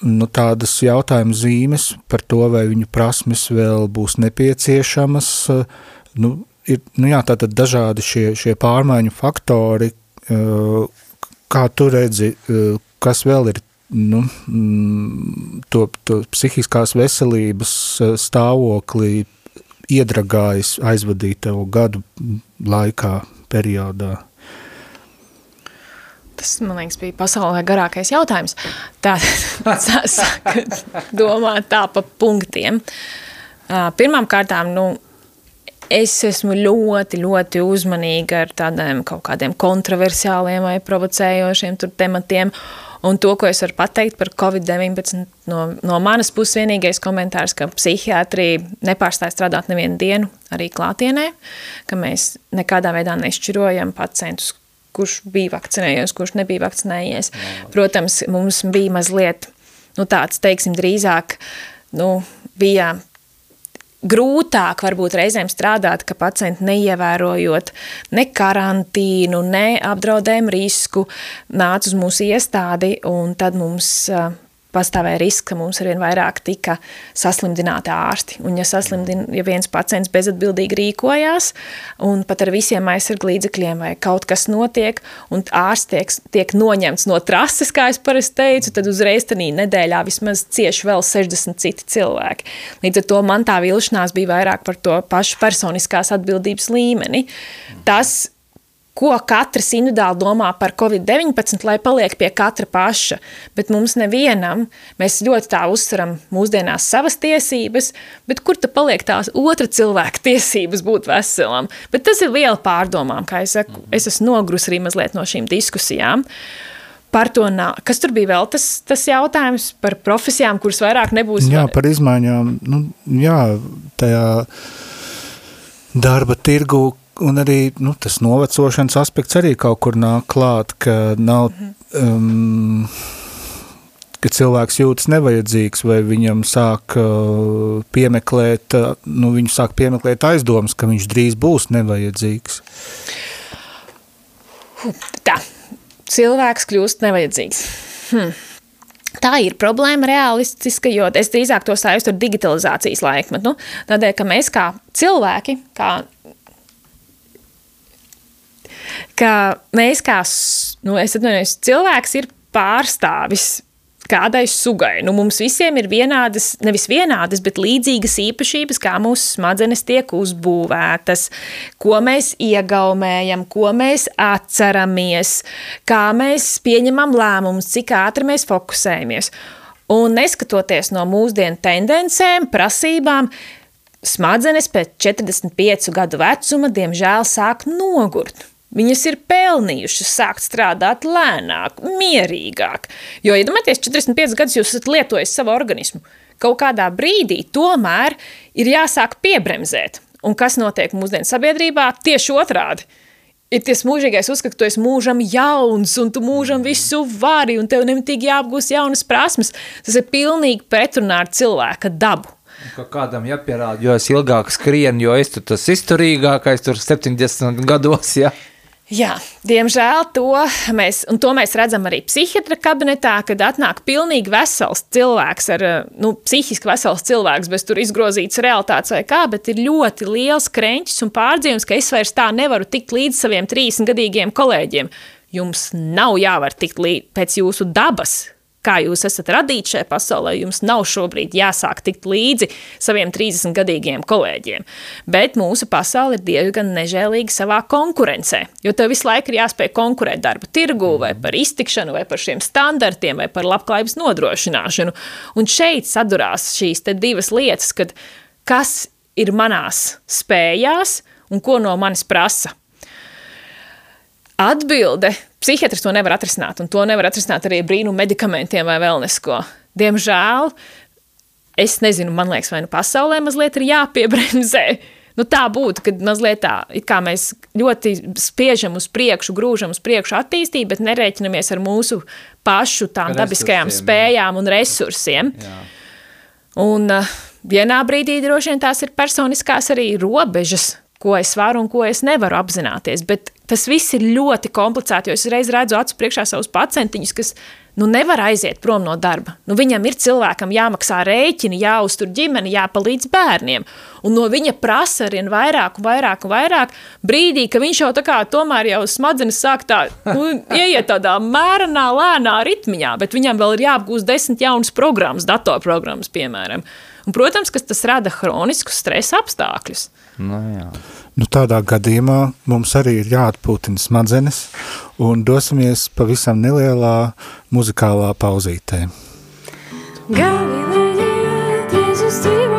nu, tādas jautājuma zīmes par to, vai viņu prasmes vēl būs nepieciešamas. Uh, nu, ir, nu jā, tātad dažādi šie, šie pārmaiņu faktori, uh, kā tu redzi, uh, kas vēl ir nu, mm, to, to psihiskās veselības eh, stāvoklī iedragājis aizvadīto gadu laikā periodā? Tas, man liekas, bija pasaulē garākais jautājums. Tā saka, domāt tā pa punktiem. Pirmām kārtām, nu, es esmu ļoti, ļoti uzmanīga ar tādiem kaut kādiem kontroversiāliem vai provocējošiem tur tematiem. Un to, ko es varu pateikt par Covid-19, no, no manas puses vienīgais komentārs, ka psihiatrija nepārstāja strādāt nevienu dienu arī klātienē, ka mēs nekādā veidā nešķirojam pacientus, kurš bija vakcinējies, kurš nebija vakcinējies. Protams, mums bija mazliet nu, tāds, teiksim, drīzāk nu, bija grūtāk varbūt reizēm strādāt, ka pacienti neievērojot ne karantīnu, ne apdraudējumu risku, nāca uz mūsu iestādi un tad mums pastāvēja risks, ka mums arvien vairāk tika saslimdināti ārsti. Un ja, ja viens pacients bezatbildīgi rīkojās un pat ar visiem aizsargu līdzekļiem vai kaut kas notiek un ārsts tiek, tiek noņemts no trases, kā es parasti teicu, tad uzreiz tanī nedēļā vismaz cieši vēl 60 citi cilvēki. Līdz ar to man tā vilšanās bija vairāk par to pašu personiskās atbildības līmeni. Tas ko katrs individuāli domā par Covid-19, lai paliek pie katra paša. Bet mums nevienam, mēs ļoti tā uzsveram mūsdienās savas tiesības, bet kur tad paliek tās otra cilvēka tiesības būt veselam? Bet tas ir liela pārdomām, kā es saku, es esmu nogrus arī mazliet no šīm diskusijām. Par to nav. Kas tur bija vēl tas, tas jautājums par profesijām, kuras vairāk nebūs? Jā, par izmaiņām. Nu, jā, tajā darba tirgu, un arī nu, tas novecošanas aspekts arī kaut kur nāk klāt, ka nav, um, ka cilvēks jūtas nevajadzīgs, vai viņam sāk uh, piemeklēt, uh, nu, viņu sāk piemeklēt aizdomas, ka viņš drīz būs nevajadzīgs. Tā, cilvēks kļūst nevajadzīgs. Hm. Tā ir problēma realistiska, jo es drīzāk to saistu ar digitalizācijas laikmetu. Nu, tādēļ, ka mēs kā cilvēki, kā ka mēs kā, nu, atvainojos, cilvēks ir pārstāvis kādai sugai. Nu, mums visiem ir vienādas, nevis vienādas, bet līdzīgas īpašības, kā mūsu smadzenes tiek uzbūvētas, ko mēs iegaumējam, ko mēs atceramies, kā mēs pieņemam lēmumus, cik ātri mēs fokusējamies. Un neskatoties no mūsdienu tendencēm, prasībām, smadzenes pēc 45 gadu vecuma diemžēl sāk nogurt. Viņas ir pelnījušas sākt strādāt lēnāk, mierīgāk. Jo, iedomājieties, ja 45 gadus jūs esat lietojis savu organismu, kaut kādā brīdī tomēr ir jāsāk piebremzēt. Un kas notiek mūsdienu sabiedrībā? Tieši otrādi. Ir tas mūžīgais uzskats, ka tu esi mūžam jauns, un tu mūžam visu vari, un tev nemitīgi jāapgūst jaunas prasmes. Tas ir pilnīgi pretrunā ar cilvēka dabu. Ka kādam jāpierāda, jo es ilgāk skrienu, jo es tur tas izturīgākais, tur 70 gados, ja. Jā, diemžēl to mēs, to mēs redzam arī psihiatra kabinetā, kad atnāk pilnīgi vesels cilvēks, ar, nu, psihiski vesels cilvēks, bez tur izgrozītas realitātes vai kā, bet ir ļoti liels krenķis un pārdzīvums, ka es vairs tā nevaru tikt līdz saviem 30 gadīgiem kolēģiem. Jums nav jāvar tikt līdz pēc jūsu dabas, kā jūs esat radīti šajā pasaulē, jums nav šobrīd jāsāk tikt līdzi saviem 30 gadīgiem kolēģiem. Bet mūsu pasaule ir diezgan nežēlīga savā konkurencē, jo tev visu laiku ir jāspēj konkurēt darba tirgu vai par iztikšanu vai par šiem standartiem vai par labklājības nodrošināšanu. Un šeit sadurās šīs divas lietas, kad kas ir manās spējās un ko no manis prasa. Atbilde Psihiatrs to nevar atrisināt, un to nevar atrisināt arī brīnumu medikamentiem vai vēl nesko. Diemžēl, es nezinu, man liekas, vai nu pasaulē mazliet ir jāpiebremzē. Nu, tā būtu, kad mazliet tā, kā mēs ļoti spiežam uz priekšu, grūžam uz priekšu attīstību, bet nerēķinamies ar mūsu pašu tām resursiem, dabiskajām spējām jā. un resursiem. Jā. Un uh, vienā brīdī droši vien tās ir personiskās arī robežas, ko es varu un ko es nevaru apzināties. Bet tas viss ir ļoti komplicēti, jo es reiz redzu acu priekšā savus pacientiņus, kas nu, nevar aiziet prom no darba. Nu, viņam ir cilvēkam jāmaksā rēķini, jāuztur ģimeni, jāpalīdz bērniem. Un no viņa prasa arvien vairāk un vairāk un vairāk brīdī, ka viņš jau tā kā tomēr jau smadzenes sāk tā, nu, ieiet tādā mērenā, lēnā ritmiņā, bet viņam vēl ir jāapgūst desmit jaunas programmas, datorprogrammas, piemēram. Un, protams, ka tas rada hroniskus stresa apstākļus. Nu, jā. nu, tādā gadījumā mums arī ir jāatpūtina smadzenes un dosimies pavisam nelielā muzikālā pauzītē. Galilejā, Jēzus dzīvo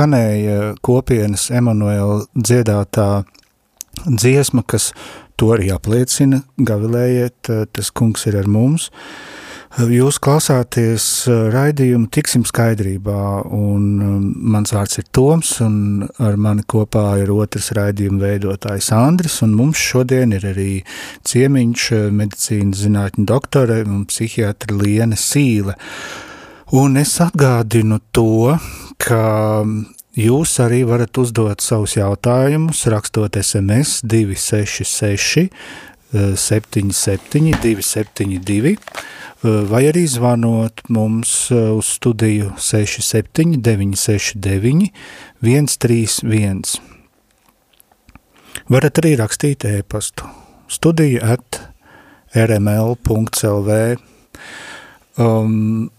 skanēja kopienas Emanuela dziedātā dziesma, kas to arī apliecina, gavilējiet, tas kungs ir ar mums. Jūs klausāties raidījumu Tiksim skaidrībā, un mans vārds ir Toms, un ar mani kopā ir otrs raidījuma veidotājs Andris, un mums šodien ir arī ciemiņš medicīnas zinātņu doktore un psihiatra Liene Sīle. Un es atgādinu to, ka jūs arī varat uzdot savus jautājumus, rakstot SMS 266 77 272 vai arī zvanot mums uz studiju 67 969 131. Varat arī rakstīt e-pastu studiju at rml.lv um,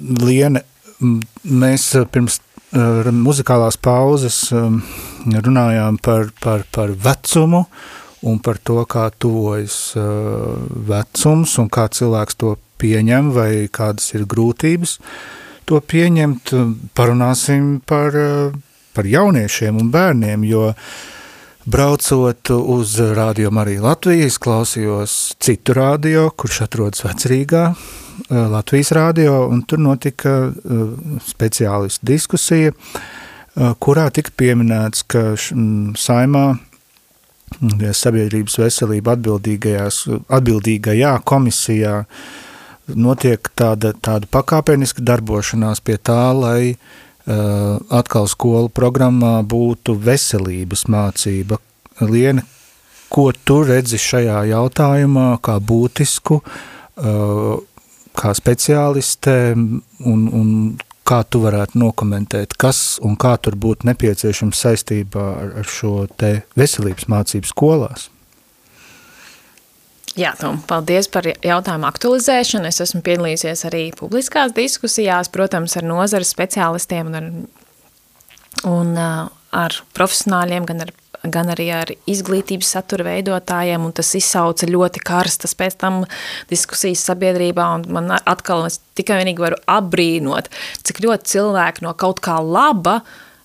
Liene, mēs pirms uh, muzikālās pauzes um, runājām par, par, par vecumu un par to, kā tuvojas vecums un kā cilvēks to pieņem vai kādas ir grūtības to pieņemt. Parunāsim par, par jauniešiem un bērniem, jo braucot uz Radio Mariju Latvijas, klausījos citu radio, kurš atrodas vecrīgā, Eh, Latvijas rādio, un tur notika eh, speciālistu diskusija, eh, kurā tika pieminēts, ka saimā sabiedrības veselība atbildīgajā komisijā notiek tāda, tāda pakāpeniska darbošanās pie tā, lai uh, atkal skolu programmā būtu veselības mācība. Liene, ko tu redzi šajā jautājumā kā būtisku uh, kā speciāliste un, un kā tu varētu nokomentēt, kas un kā tur būtu nepieciešams saistībā ar, ar šo te veselības mācību skolās? Jā, Tom, paldies par jautājumu aktualizēšanu. Es esmu piedalījusies arī publiskās diskusijās, protams, ar nozares speciālistiem un ar, un, uh, ar profesionāļiem, gan ar gan arī ar izglītības satura veidotājiem, un tas izsauca ļoti karstas pēc tam diskusijas sabiedrībā, un man atkal es tikai vienīgi varu apbrīnot, cik ļoti cilvēki no kaut kā laba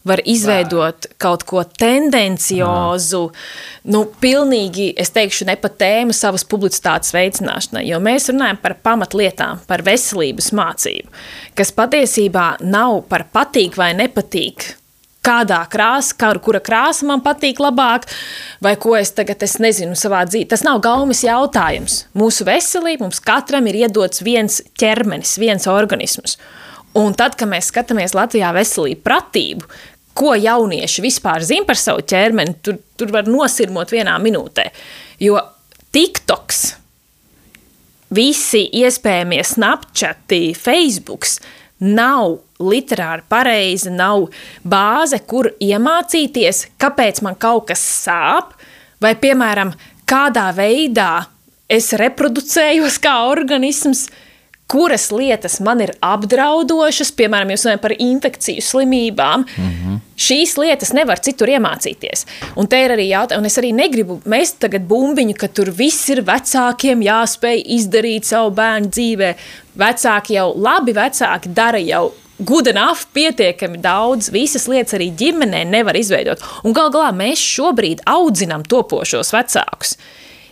var izveidot Vā. kaut ko tendenciozu, nu, pilnīgi, es teikšu, ne pat tēmu savas publicitātes veicināšanai, jo mēs runājam par pamatlietām, par veselības mācību, kas patiesībā nav par patīk vai nepatīk kādā krāsā, kā, kura krāsa man patīk labāk, vai ko es tagad es nezinu savā dzīvē. Tas nav gaumas jautājums. Mūsu veselība mums katram ir iedots viens ķermenis, viens organisms. Un tad, kad mēs skatāmies Latvijā veselību pratību, ko jaunieši vispār zina par savu ķermeni, tur, tur var nosirmot vienā minūtē. Jo TikToks, visi iespējamie Snapchati, Facebooks nav literāri pareizi, nav bāze, kur iemācīties, kāpēc man kaut kas sāp, vai, piemēram, kādā veidā es reproducējos kā organisms, kuras lietas man ir apdraudošas, piemēram, jūs runājat par infekciju slimībām, mm -hmm. šīs lietas nevar citur iemācīties. Un te ir arī jautājums, un es arī negribu, mēs tagad bumbiņu, ka tur viss ir vecākiem jāspēj izdarīt savu bērnu dzīvē. Vecāki jau, labi vecāki dara jau good enough, pietiekami daudz, visas lietas arī ģimenē nevar izveidot. Un gal galā mēs šobrīd audzinām topošos vecākus.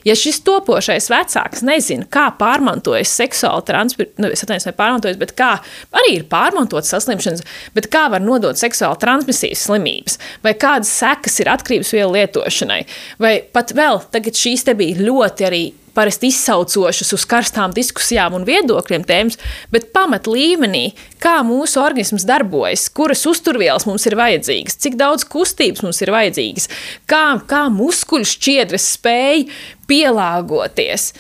Ja šis topošais vecāks nezina, kā pārmantojas seksuāli transmisijas, nu, es atvainojos, ne pārmantojas, bet kā arī ir pārmantotas saslimšanas, bet kā var nodot seksuāli transmisijas slimības, vai kādas sekas ir atkarības vielu lietošanai, vai pat vēl tagad šīs te bija ļoti arī parasti izsaucošas uz karstām diskusijām un viedokļiem tēmas, bet pamat līmenī, kā mūsu organisms darbojas, kuras uzturvielas mums ir vajadzīgas, cik daudz kustības mums ir vajadzīgas, kā, kā muskuļu šķiedras spēj pielāgoties.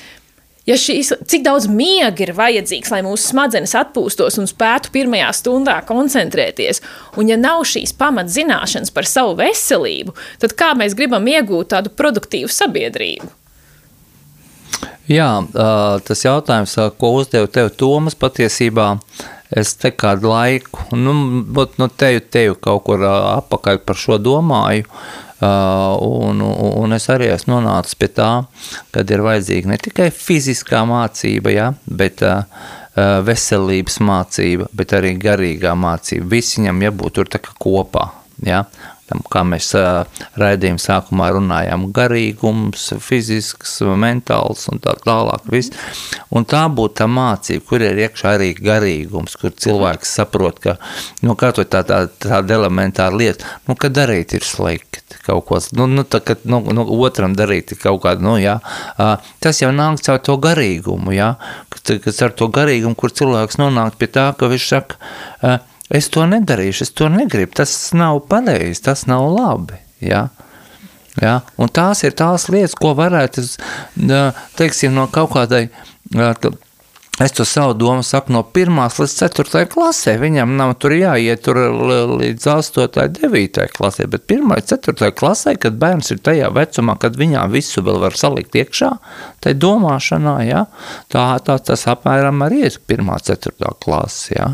Ja šīs, cik daudz miega ir vajadzīgs, lai mūsu smadzenes atpūstos un spētu pirmajā stundā koncentrēties, un ja nav šīs pamatzināšanas par savu veselību, tad kā mēs gribam iegūt tādu produktīvu sabiedrību? Jā, tas jautājums, ko uzdevu tev Tomas, patiesībā es te kādu laiku, nu, nu teju, teju kaut kur apakaļ par šo domāju, un, un es arī esmu nonācis pie tā, kad ir vajadzīga ne tikai fiziskā mācība, ja, bet veselības mācība, bet arī garīgā mācība. Visi viņam jābūt tur tā kā kopā, ja, tam, kā mēs raidījuma sākumā runājām, garīgums, fizisks, mentāls un tā tālāk. Viss. Un tā būtu tā mācība, kur ir iekšā arī garīgums, kur cilvēks saprot, ka nu, tā, tā, tāda elementāra lieta, nu, ka darīt ir slikti kaut ko, nu, nu, tā, ka, nu, nu, otram darīt kaut kādu, nu, jā, tas jau nāk caur to garīgumu, jā, kas ar to garīgumu, kur cilvēks nonāk pie tā, ka viņš saka, es to nedarīšu, es to negribu, tas nav pareizi, tas nav labi, jā. Ja? Un tās ir tās lietas, ko varētu, teiksim, no kaut kādai Es to savu domu saku no 1 līdz 4 klasē. Viņam nav tur jāiet tur līdz 8, 9 klasē, bet 1 līdz 4 klasē, kad bērns ir tajā vecumā, kad viņā visu vēl var salikt iekšā, tai domāšanā, ja, tā, tā tas apmēram arī ir 1, 4 klase. Ja.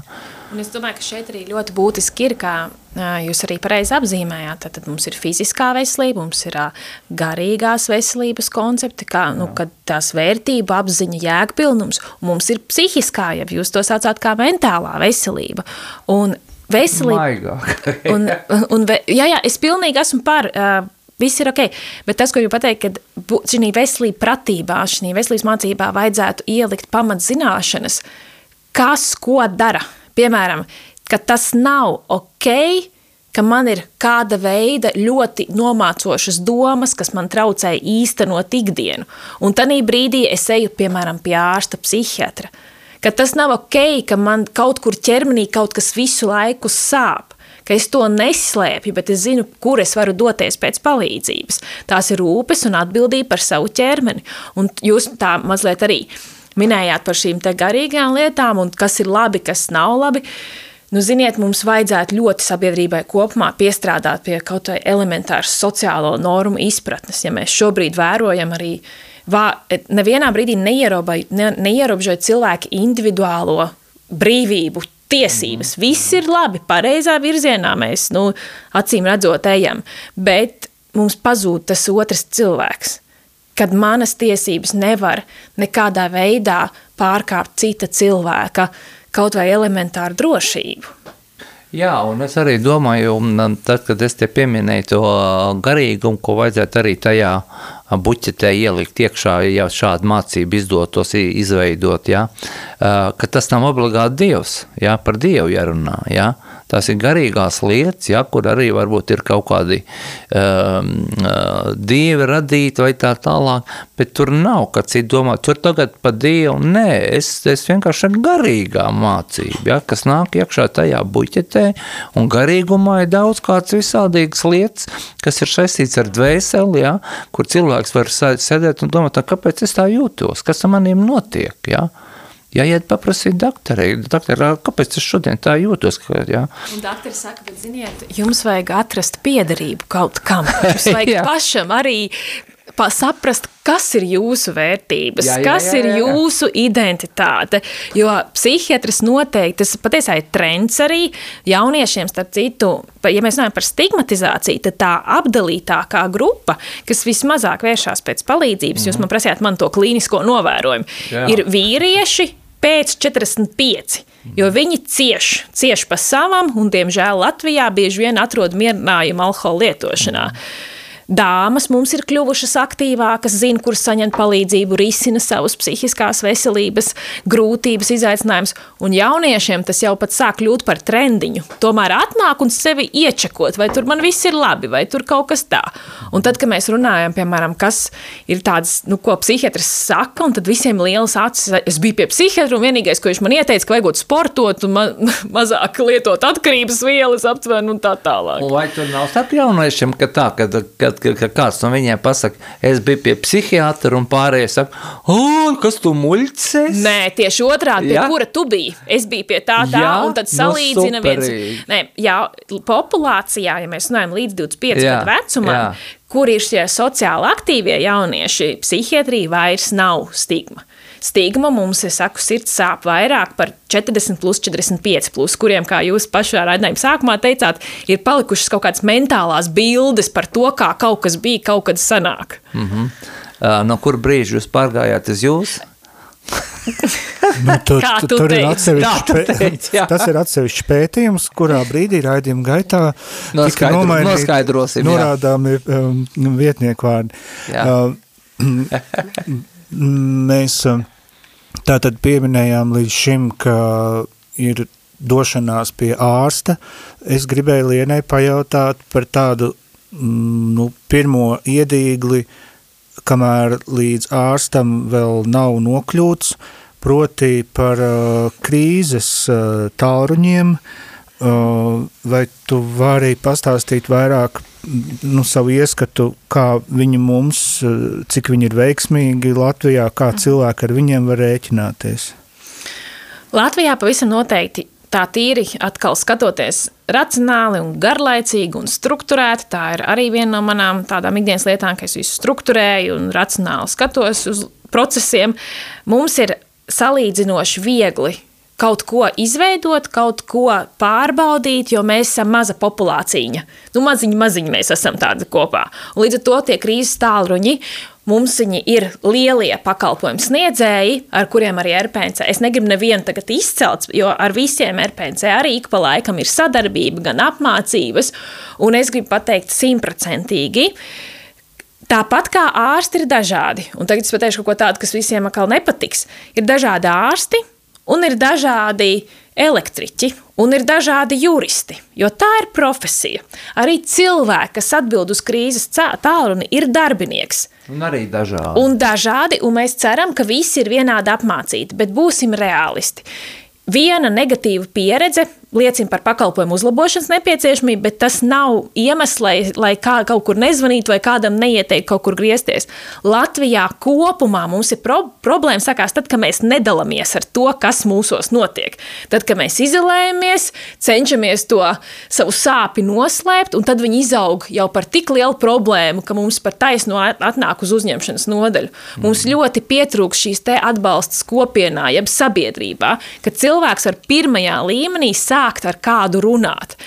Un es domāju, ka šeit arī ļoti būtiski ir, kā jūs arī pareizi apzīmējāt, tad, mums ir fiziskā veselība, mums ir garīgās veselības koncepti, kā, nu, kad tās vērtība apziņa, jēgpilnums, mums ir psihiskā, ja jūs to saucāt kā mentālā veselība. Un veselība... un, un, jā, jā, es pilnīgi esmu par... Uh, Viss ir ok, bet tas, ko jūs pateikt, ka šī veselība pratībā, šī veselības mācībā vajadzētu ielikt pamatzināšanas, kas ko dara, Piemēram, ka tas nav ok, ka man ir kāda veida ļoti nomācošas domas, kas man traucē īstenot ikdienu. Un tajā brīdī es eju, piemēram, pie ārsta psihiatra. Ka tas nav ok, ka man kaut kur ķermenī kaut kas visu laiku sāp ka es to neslēpju, bet es zinu, kur es varu doties pēc palīdzības. Tās ir rūpes un atbildība par savu ķermeni. Un jūs tā mazliet arī minējāt par šīm garīgām lietām un kas ir labi, kas nav labi. Nu, ziniet, mums vajadzētu ļoti sabiedrībai kopumā piestrādāt pie kaut vai elementāras sociālo normu izpratnes. Ja mēs šobrīd vērojam arī, vā, nevienā brīdī neierobežojot cilvēku individuālo brīvību, tiesības. Mm. Viss ir labi, pareizā virzienā mēs, nu, acīm redzot, ejam, bet mums pazūd tas otrs cilvēks kad manas tiesības nevar nekādā veidā pārkāpt cita cilvēka kaut vai elementāru drošību. Jā, un es arī domāju, tad, kad es te pieminēju to garīgumu, ko vajadzētu arī tajā buķetē ielikt iekšā, ja šādu mācību izdotos izveidot, ja, ka tas nav obligāti Dievs, ja, par Dievu jārunā, ja, Tās ir garīgās lietas, ja, kur arī varbūt ir kaut kādi um, uh, dievi radīti vai tā tālāk, bet tur nav, kad citi domā, tur tagad pa dievu, nē, es, es vienkārši ar garīgā mācību, ja, kas nāk iekšā tajā buķetē, un garīgumā ir daudz kāds visādīgas lietas, kas ir saistīts ar dvēseli, ja, kur cilvēks var sēdēt un domāt, kāpēc es tā jūtos, kas ar maniem notiek, ja, jāiet paprasīt doktorei. Doktorā, kāpēc es šodien tā jūtos? Ka, jā? Un doktori saka, bet ziniet, jums vajag atrast piederību kaut kam. Jums vajag pašam arī saprast, kas ir jūsu vērtības, jā, jā, kas jā, jā, jā. ir jūsu identitāte. Jo psihiatrs noteikti, tas patiesībā ir trends arī jauniešiem, starp citu, ja mēs runājam par stigmatizāciju, tad tā apdalītākā grupa, kas vismazāk vēršās pēc palīdzības, mm. jūs man prasījāt man to klīnisko novērojumu, jā. ir vīrieši, pēc 45. Jo viņi cieš, cieš pa savam, un, diemžēl, Latvijā bieži vien atrod mierinājumu alkohola lietošanā. Dāmas mums ir kļuvušas aktīvākas, zina, kur saņemt palīdzību, risina savas psihiskās veselības, grūtības, izaicinājumus. Un jauniešiem tas jau pat sāk kļūt par trendiņu. Tomēr atnāk un sevi iečekot, vai tur man viss ir labi, vai tur kaut kas tā. Un tad, kad mēs runājam, piemēram, kas ir tāds, nu, ko psihiatrs saka, un tad visiem lielas acis, es biju pie psihiatra, un vienīgais, ko viņš man ieteica, ka vajag sportot un ma mazāk lietot atkarības vielas aptuveni un tā tālāk. Vai tur nav starp jauniešiem, ka tā, kad, kad kad, kad kāds no viņiem pasakā, es biju pie psihiatra, un pārējie saka, oh, kas tu muļcies? Nē, tieši otrādi, pie ja? kura tu biji. Es biju pie tā, tā, ja? un tad nu, salīdzina no viens. Nē, jā, populācijā, ja mēs runājam līdz 25 jā, gadu vecumam, jā. kur ir šie sociāli aktīvie jaunieši, psihiatrija vairs nav stigma stigma mums, es saku, sirds sāp vairāk par 40, plus 45, plus, kuriem, kā jūs pašā raidījuma sākumā teicāt, ir palikušas kaut kādas mentālās bildes par to, kā kaut kas bija kaut kad sanāk. Mm -hmm. uh, no kur brīža jūs pārgājāt uz jums? nu, tu, tu, tur teici? ir atsevišķs pē, tas ir atsevišķs pētījums, kurā brīdī raidījuma gaitā tika nomainīti norādāmi um, vietnieku vārdi. Uh, mēs uh, Tātad pieminējām līdz šim, ka ir došanās pie ārsta. Es gribēju Lienai pajautāt par tādu mm, nu, pirmo iedīgli, kamēr līdz ārstam vēl nav nokļūts, proti par uh, krīzes uh, tālruņiem, uh, vai tu vari pastāstīt vairāk nu, savu ieskatu, kā viņi mums, cik viņi ir veiksmīgi Latvijā, kā mhm. cilvēki ar viņiem var rēķināties? Latvijā pavisam noteikti tā tīri atkal skatoties racionāli un garlaicīgi un strukturēti. Tā ir arī viena no manām tādām ikdienas lietām, ka es visu strukturēju un racionāli skatos uz procesiem. Mums ir salīdzinoši viegli kaut ko izveidot, kaut ko pārbaudīt, jo mēs esam maza populācija. Nu, maziņi, maziņi mēs esam tādi kopā. Un līdz ar to tie krīzes tālruņi. Mums viņi ir lielie pakalpojumu sniedzēji, ar kuriem arī RPC. Es negribu nevienu tagad izcelt, jo ar visiem RPC arī ik pa laikam ir sadarbība, gan apmācības, un es gribu pateikt simtprocentīgi. Tāpat kā ārsti ir dažādi, un tagad es pateikšu kaut ko tādu, kas visiem atkal nepatiks. Ir dažādi ārsti, un ir dažādi elektriķi, un ir dažādi juristi, jo tā ir profesija. Arī cilvēki, kas atbild uz krīzes tālruni, ir darbinieks. Un arī dažādi. Un dažādi, un mēs ceram, ka visi ir vienādi apmācīti, bet būsim realisti. Viena negatīva pieredze liecina par pakalpojumu uzlabošanas nepieciešamību, bet tas nav iemesls, lai, lai kā, kaut kur nezvanītu vai kādam neieteikt kaut kur griezties. Latvijā kopumā mums ir pro, problēma sakās tad, kad mēs nedalāmies ar to, kas mūsos notiek. Tad, kad mēs izolējamies, cenšamies to savu sāpi noslēpt, un tad viņi izaug jau par tik lielu problēmu, ka mums par taisno atnāk uz uzņemšanas nodaļu. Mums mm. ļoti pietrūks šīs te atbalsts kopienā, jeb sabiedrībā, ka cilvēks var pirmajā līmenī sākt ar kādu runāt.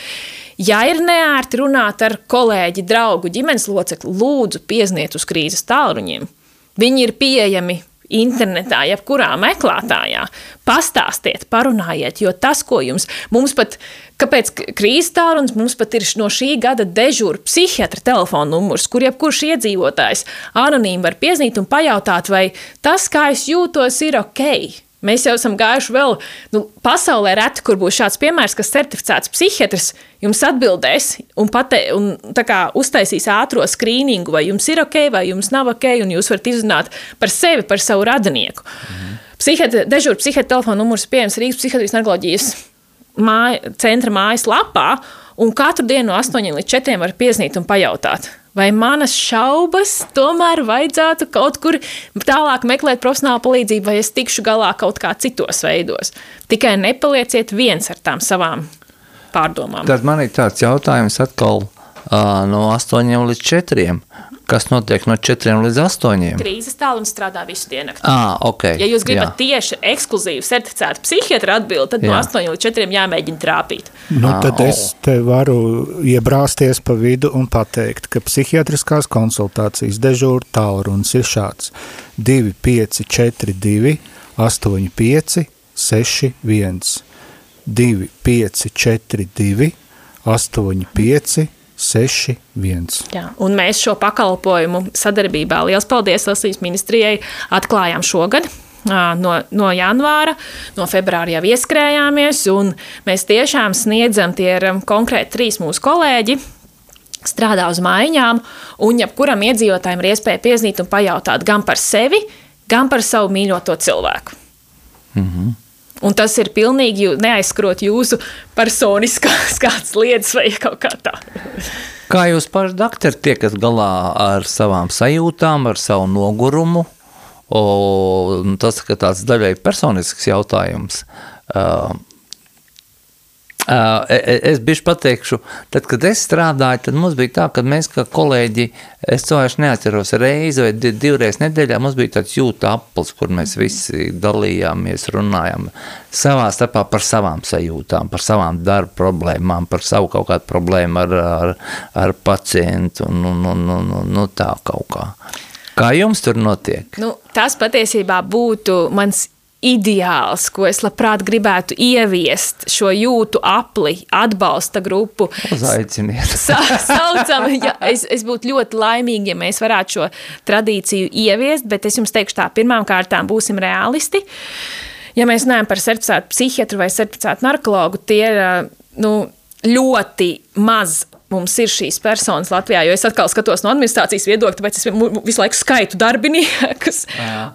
Ja ir neērti runāt ar kolēģi, draugu, ģimenes locekli, lūdzu, piezniet uz krīzes tālruņiem. Viņi ir pieejami internetā, jebkurā meklētājā. Pastāstiet, parunājiet, jo tas, ko jums, mums pat, kāpēc krīzes tālrunis, mums pat ir no šī gada dežūra psihiatra telefona numurs, kur jebkurš iedzīvotājs anonīmi var piezīmēt un pajautāt, vai tas, kā es jūtos, ir ok Mēs jau esam gājuši vēl, nu, pasaulē reti, kur būs šāds piemērs, kas certificēts psihiatrs jums atbildēs un, pate, un kā, uztaisīs ātrā skrīningu, vai jums ir ok, vai jums nav ok, un jūs varat izrunāt par sevi, par savu radinieku. Mhm. Psihiatra, dežūra psihiatra telefona numurs pieejams Rīgas psihiatrijas narkoloģijas māja, centra mājas lapā, un katru dienu no 8 līdz 4 var piezīmēt un pajautāt, vai manas šaubas tomēr vajadzētu kaut kur tālāk meklēt profesionālu palīdzību, vai es tikšu galā kaut kā citos veidos. Tikai nepalieciet viens ar tām savām pārdomām. Tad man ir tāds jautājums atkal uh, no 8 līdz 4 kas notiek no 4 līdz 8. Krīzes tālrunis strādā visu dienu. Ah, okay. Ja jūs gribat jā. tieši ekskluzīvu certificētu psihiatra atbildi, tad jā. no 8 līdz 4 jāmēģina trāpīt. Nu, ah, tad es te varu iebrāsties pa vidu un pateikt, ka psihiatriskās konsultācijas dežūra tālrunis ir šāds 2542 85 61 2542 85 61. Jā, un mēs šo pakalpojumu sadarbībā, liels paldies Latvijas ministrijai, atklājām šogad. No, no janvāra, no februāra jau ieskrējāmies, un mēs tiešām sniedzam tie ir konkrēti trīs mūsu kolēģi, strādā uz maiņām, un jebkuram iedzīvotājam ir iespēja piezīmēt un pajautāt gan par sevi, gan par savu mīļoto cilvēku. Mm -hmm. Un tas ir pilnīgi neaizskrot jūsu personiskās kādas lietas vai kaut kā tā. Kā jūs paši doktori tiekat galā ar savām sajūtām, ar savu nogurumu? O, tas ir tāds daļai personisks jautājums. Uh, es biju pateikšu, tad, kad es strādāju, tad mums bija tā, ka mēs kā kolēģi, es vairs neatceros, reizi vai divreiz nedēļā mums bija tāds jūta apels, kur mēs visi dalījāmies, runājām savā starpā par savām sajūtām, par savām darba problēmām, par savu kaut kādu problēmu ar, ar, ar pacientu un, un, un, un nu, tā kaut kā. Kā jums tur notiek? Nu, tas patiesībā būtu mans ideāls, ko es labprāt gribētu ieviest, šo jūtu apli, atbalsta grupu. Uzaiciniet. Sa, saucam, ja, es, es būtu ļoti laimīgi, ja mēs varētu šo tradīciju ieviest, bet es jums teikšu tā, pirmām kārtām būsim realisti. Ja mēs neesam par certificētu psihiatru vai certificētu narkologu, tie ir nu, ļoti maz mums ir šīs personas Latvijā, jo es atkal skatos no administrācijas viedokļa, tāpēc es visu laiku skaitu darbiniekus.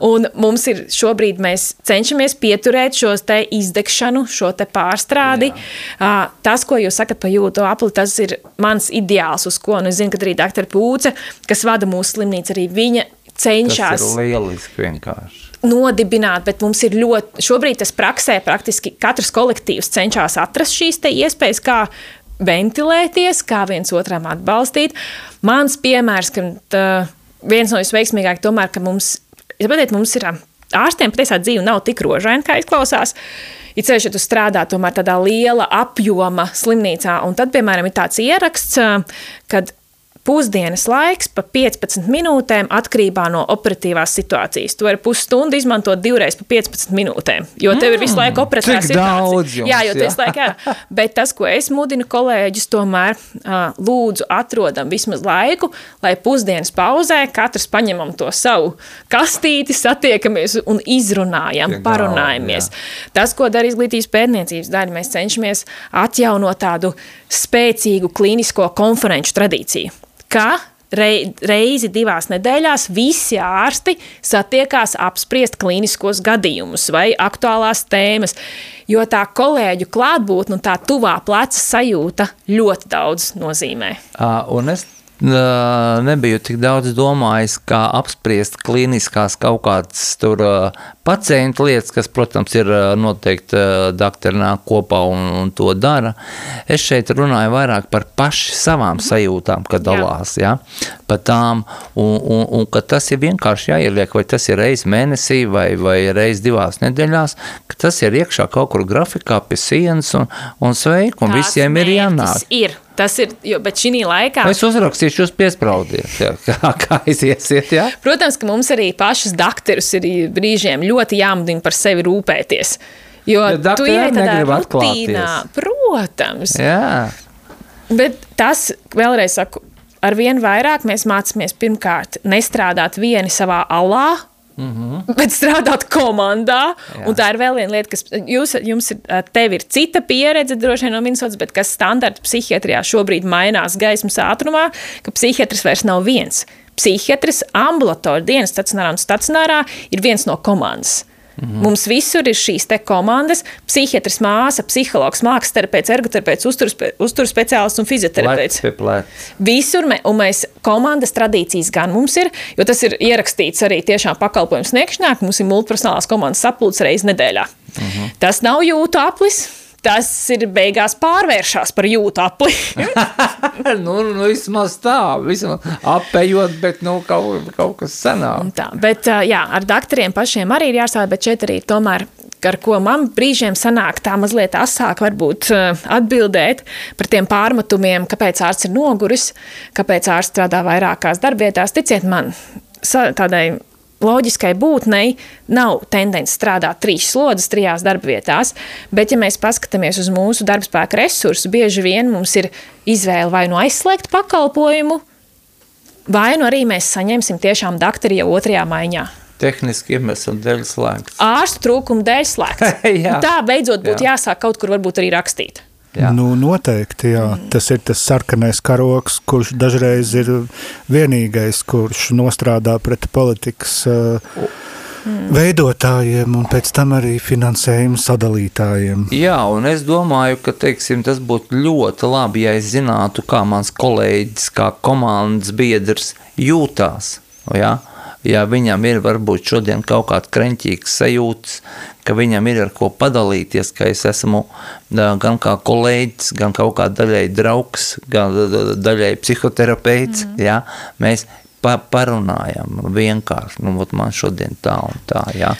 Un mums ir šobrīd mēs cenšamies pieturēt šo te izdegšanu, šo te pārstrādi. Jā. Tas, ko jūs sakat par jūtu apli, tas ir mans ideāls, uz ko, un es zinu, ka arī doktora Pūce, kas vada mūsu slimnīcu, arī viņa cenšas. Tas ir lieliski vienkārši nodibināt, bet mums ir ļoti, šobrīd tas praksē praktiski katrs kolektīvs cenšas atrast šīs iespējas, kā ventilēties, kā viens otram atbalstīt. Mans piemērs, ka tā, viens no visveiksmīgākajiem, tomēr, ka mums, ja patiet, mums ir ārstiem patiesībā dzīve nav tik rožaina, kā izklausās. Ir ceļš, ja tu strādā tomēr tādā liela apjoma slimnīcā, un tad, piemēram, ir tāds ieraksts, kad pusdienas laiks pa 15 minūtēm atkarībā no operatīvās situācijas. Tu vari pusstundu izmantot divreiz pa 15 minūtēm, jo tev ir visu laiku mm, operatīvā situācija. Daudz jums, jā, jo tas laikā, jā. Bet tas, ko es mudinu kolēģis, tomēr lūdzu atrodam vismaz laiku, lai pusdienas pauzē katrs paņemam to savu kastīti, satiekamies un izrunājam, Tiek parunājamies. Daudz, tas, ko dara izglītības pētniecības daļa, mēs cenšamies atjaunot tādu spēcīgu klīnisko konferenču tradīciju ka reizi divās nedēļās visi ārsti satiekās apspriest klīniskos gadījumus vai aktuālās tēmas, jo tā kolēģu klātbūtne un tā tuvā pleca sajūta ļoti daudz nozīmē. Un es nebiju tik daudz domājis, kā apspriest klīniskās kaut kādas tur pacientu lietas, kas, protams, ir noteikti doktori nāk kopā un, un to dara. Es šeit runāju vairāk par paši savām sajūtām, kad dalās, jā. Ja? Par tām, un, un, un ka tas ir vienkārši jāieliek, vai tas ir reiz mēnesī vai, vai reiz divās nedēļās, ka tas ir iekšā kaut kur grafikā pie sienas un, un sveiki, un Tās visiem ir jānāk. Ir. Tas ir, jo, bet šī laikā. Es uzrakstīšu, jūs piespraudiet, jā, kā, kā aiziesiet. Jā? Protams, ka mums arī pašas dakterus ir brīžiem ļoti jāmudina par sevi rūpēties. Jo ja tu ej tādā rutīnā, protams. Jā. Bet tas, vēlreiz saku, ar vien vairāk mēs mācāmies pirmkārt nestrādāt vieni savā alā, Mm -hmm. Bet strādāt komandā, Jā. un tā ir vēl viena lieta, kas jūs, jums ir, tev ir cita pieredze, droši vien no Minnesotas, bet kas standarta psihiatrijā šobrīd mainās gaismas ātrumā, ka psihiatrs vairs nav viens. Psihiatrs ambulatorā dienas stacionārā un stacionārā ir viens no komandas. Mhm. Mums visur ir šīs komandas - psihiatrs, māsa, psihologs, mākslas terapeits, ergoterapeits, uzturs speciālists un fizioterapeits. Visur me, mēs komandas tradīcijas gan mums ir, jo tas ir ierakstīts arī tiešām pakalpojumu sniegšanā, ka mums ir multiprofesionālās komandas sapulces reizes nedēļā. Mhm. Tas nav jūtu aplis, tas ir beigās pārvēršas par jūtu apli. nu, nu, vismaz tā, vismaz apējot, bet nu, kaut, kaut kas sanāk. Tā, bet jā, ar doktoriem pašiem arī ir jāstāv, bet šeit arī tomēr ar ko man brīžiem sanāk tā mazliet asāk varbūt atbildēt par tiem pārmetumiem, kāpēc ārsts ir noguris, kāpēc ārsts strādā vairākās darbietās. Ticiet man, tādai loģiskai būtnei nav tendence strādāt trīs slodzes, trijās darbvietās, bet, ja mēs paskatāmies uz mūsu darbspēka resursu, bieži vien mums ir izvēle vai nu aizslēgt pakalpojumu, vai nu arī mēs saņemsim tiešām daktari jau otrajā maiņā. Tehniski iemesli dēļ slēgts. Ārstu trūkuma dēļ slēgts. Jā. Tā beidzot būtu Jā. jāsāk kaut kur varbūt arī rakstīt. Jā. Nu, noteikti, jā. Tas ir tas sarkanais karoks, kurš dažreiz ir vienīgais, kurš nostrādā pret politikas uh, veidotājiem un pēc tam arī finansējumu sadalītājiem. Jā, un es domāju, ka teiksim, tas būtu ļoti labi, ja es zinātu, kā mans kolēģis, kā komandas biedrs jūtās. Ja? Ja viņam ir varbūt šodien kaut kāds kreņķīgs sajūts, ka viņam ir ar ko padalīties, ka es esmu gan kā kolēģis, gan kaut kā daļai draugs, gan daļai psihoterapeits, mm. ja? mēs pa, parunājam vienkārši, nu, man šodien tā un tā, jā,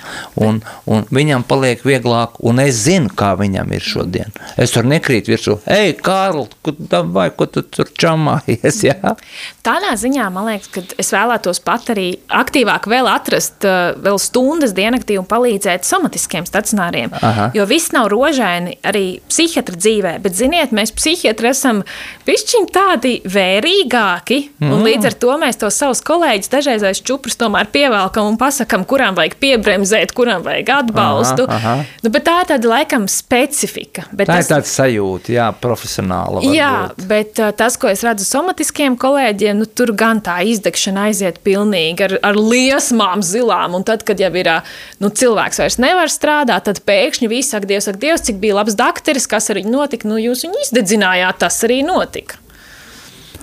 un, un viņam paliek vieglāk, un es zinu, kā viņam ir šodien. Es tur nekrītu virsū, ej, Kārl, ko, vai, ko tu tur čamājies, jā? Tādā ziņā man liekas, ka es vēlētos pat arī aktīvāk vēl atrast uh, vēl stundas diennaktī un palīdzēt somatiskiem stacionāriem. Aha. Jo viss nav rožaini arī psihiatra dzīvē, bet ziniet, mēs psihiatri esam pišķiņ tādi vērīgāki, mm. un līdz ar to mēs to savus kolēģus dažreiz čuprus tomēr pievelkam un pasakam, kuram vajag piebremzēt, kuram vajag atbalstu. Aha, aha. Nu, bet tā ir tāda laikam specifika. Bet Tā tas- ir tāda sajūta, jā, profesionāla. Jā, bet uh, tas, ko es redzu somatiskiem kolēģiem, nu, tur gan tā izdegšana aiziet pilnīgi ar, ar liesmām zilām. Un tad, kad jau ir uh, nu, cilvēks vairs nevar strādāt, tad pēkšņi viss saka, Dievs, ak, Dievs, cik bija labs dakteris, kas ar viņu notika. Nu, jūs viņu izdedzinājāt, tas arī notika.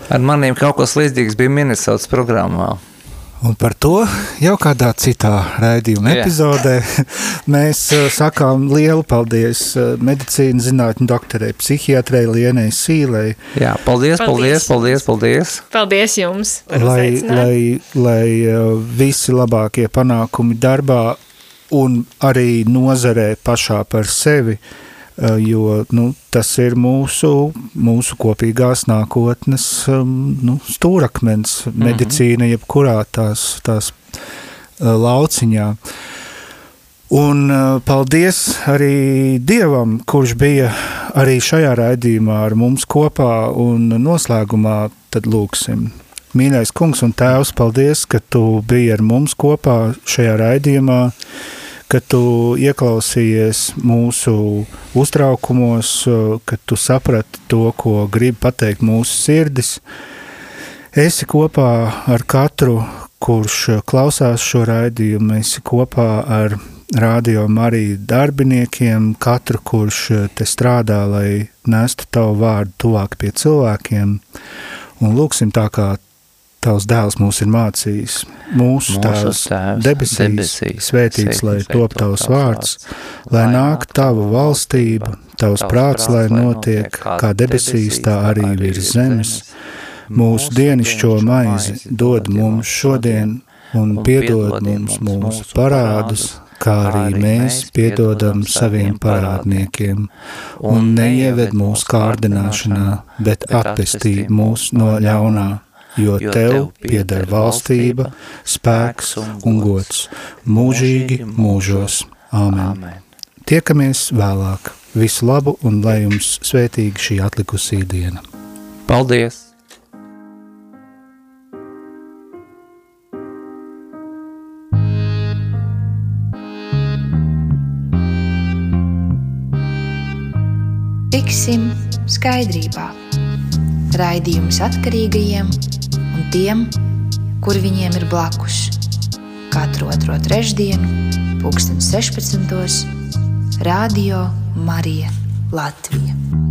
Ar maniem kaut kas līdzīgs bija Minnesotas programmā. Un par to jau kādā citā raidījuma Jā. epizodē mēs uh, sakām lielu paldies uh, medicīnas zinātņu doktorei, psihiatrei Lienai Sīlei, Jā, paldies, paldies, Paldies. paldies, paldies. Paldies jums! lai, lai, lai uh, visi labākie panākumi darbā un arī nozarē pašā par sevi, uh, jo nu, tas ir mūsu, mūsu kopīgās nākotnes nu, stūrakmens, -hmm. medicīna jebkurā tās, tās uh, lauciņā. Un uh, paldies arī Dievam, kurš bija arī šajā raidījumā ar mums kopā un noslēgumā tad lūksim. Mīļais kungs un tēvs, paldies, ka tu biji ar mums kopā šajā raidījumā, ka tu ieklausījies mūsu uztraukumos, ka tu saprati to, ko grib pateikt mūsu sirdis. Esi kopā ar katru, kurš klausās šo raidījumu, esi kopā ar radio Mariju darbiniekiem, katru, kurš te strādā, lai nestu tavu vārdu tuvāk pie cilvēkiem. Un lūksim tā, kā tavs dēls mūs ir mācījis. Mūsu Mūsu tēvs debesīs, debesīs, svētīts, lai top tavs vārds, lai nāk tava valstība, tavs prāts, lai notiek kā debesīs, tā arī virs zemes. Mūsu dienišķo maizi dod mums šodien un piedod mums mūsu parādus, kā arī mēs piedodam saviem parādniekiem. Un neieved mūsu kārdināšanā, bet atpestī mūs no ļaunā, jo Tev pieder valstība, spēks un gods mūžīgi mūžos. Āmen. Tiekamies vēlāk. Visu labu un lai jums svētīga šī atlikusī diena. Paldies! Tiksim skaidrībā. Raidījums atkarīgajiem un tiem, kuri viņiem ir blakus. Katru otro trešdienu, pulksten 16. Radio Marija Latvija.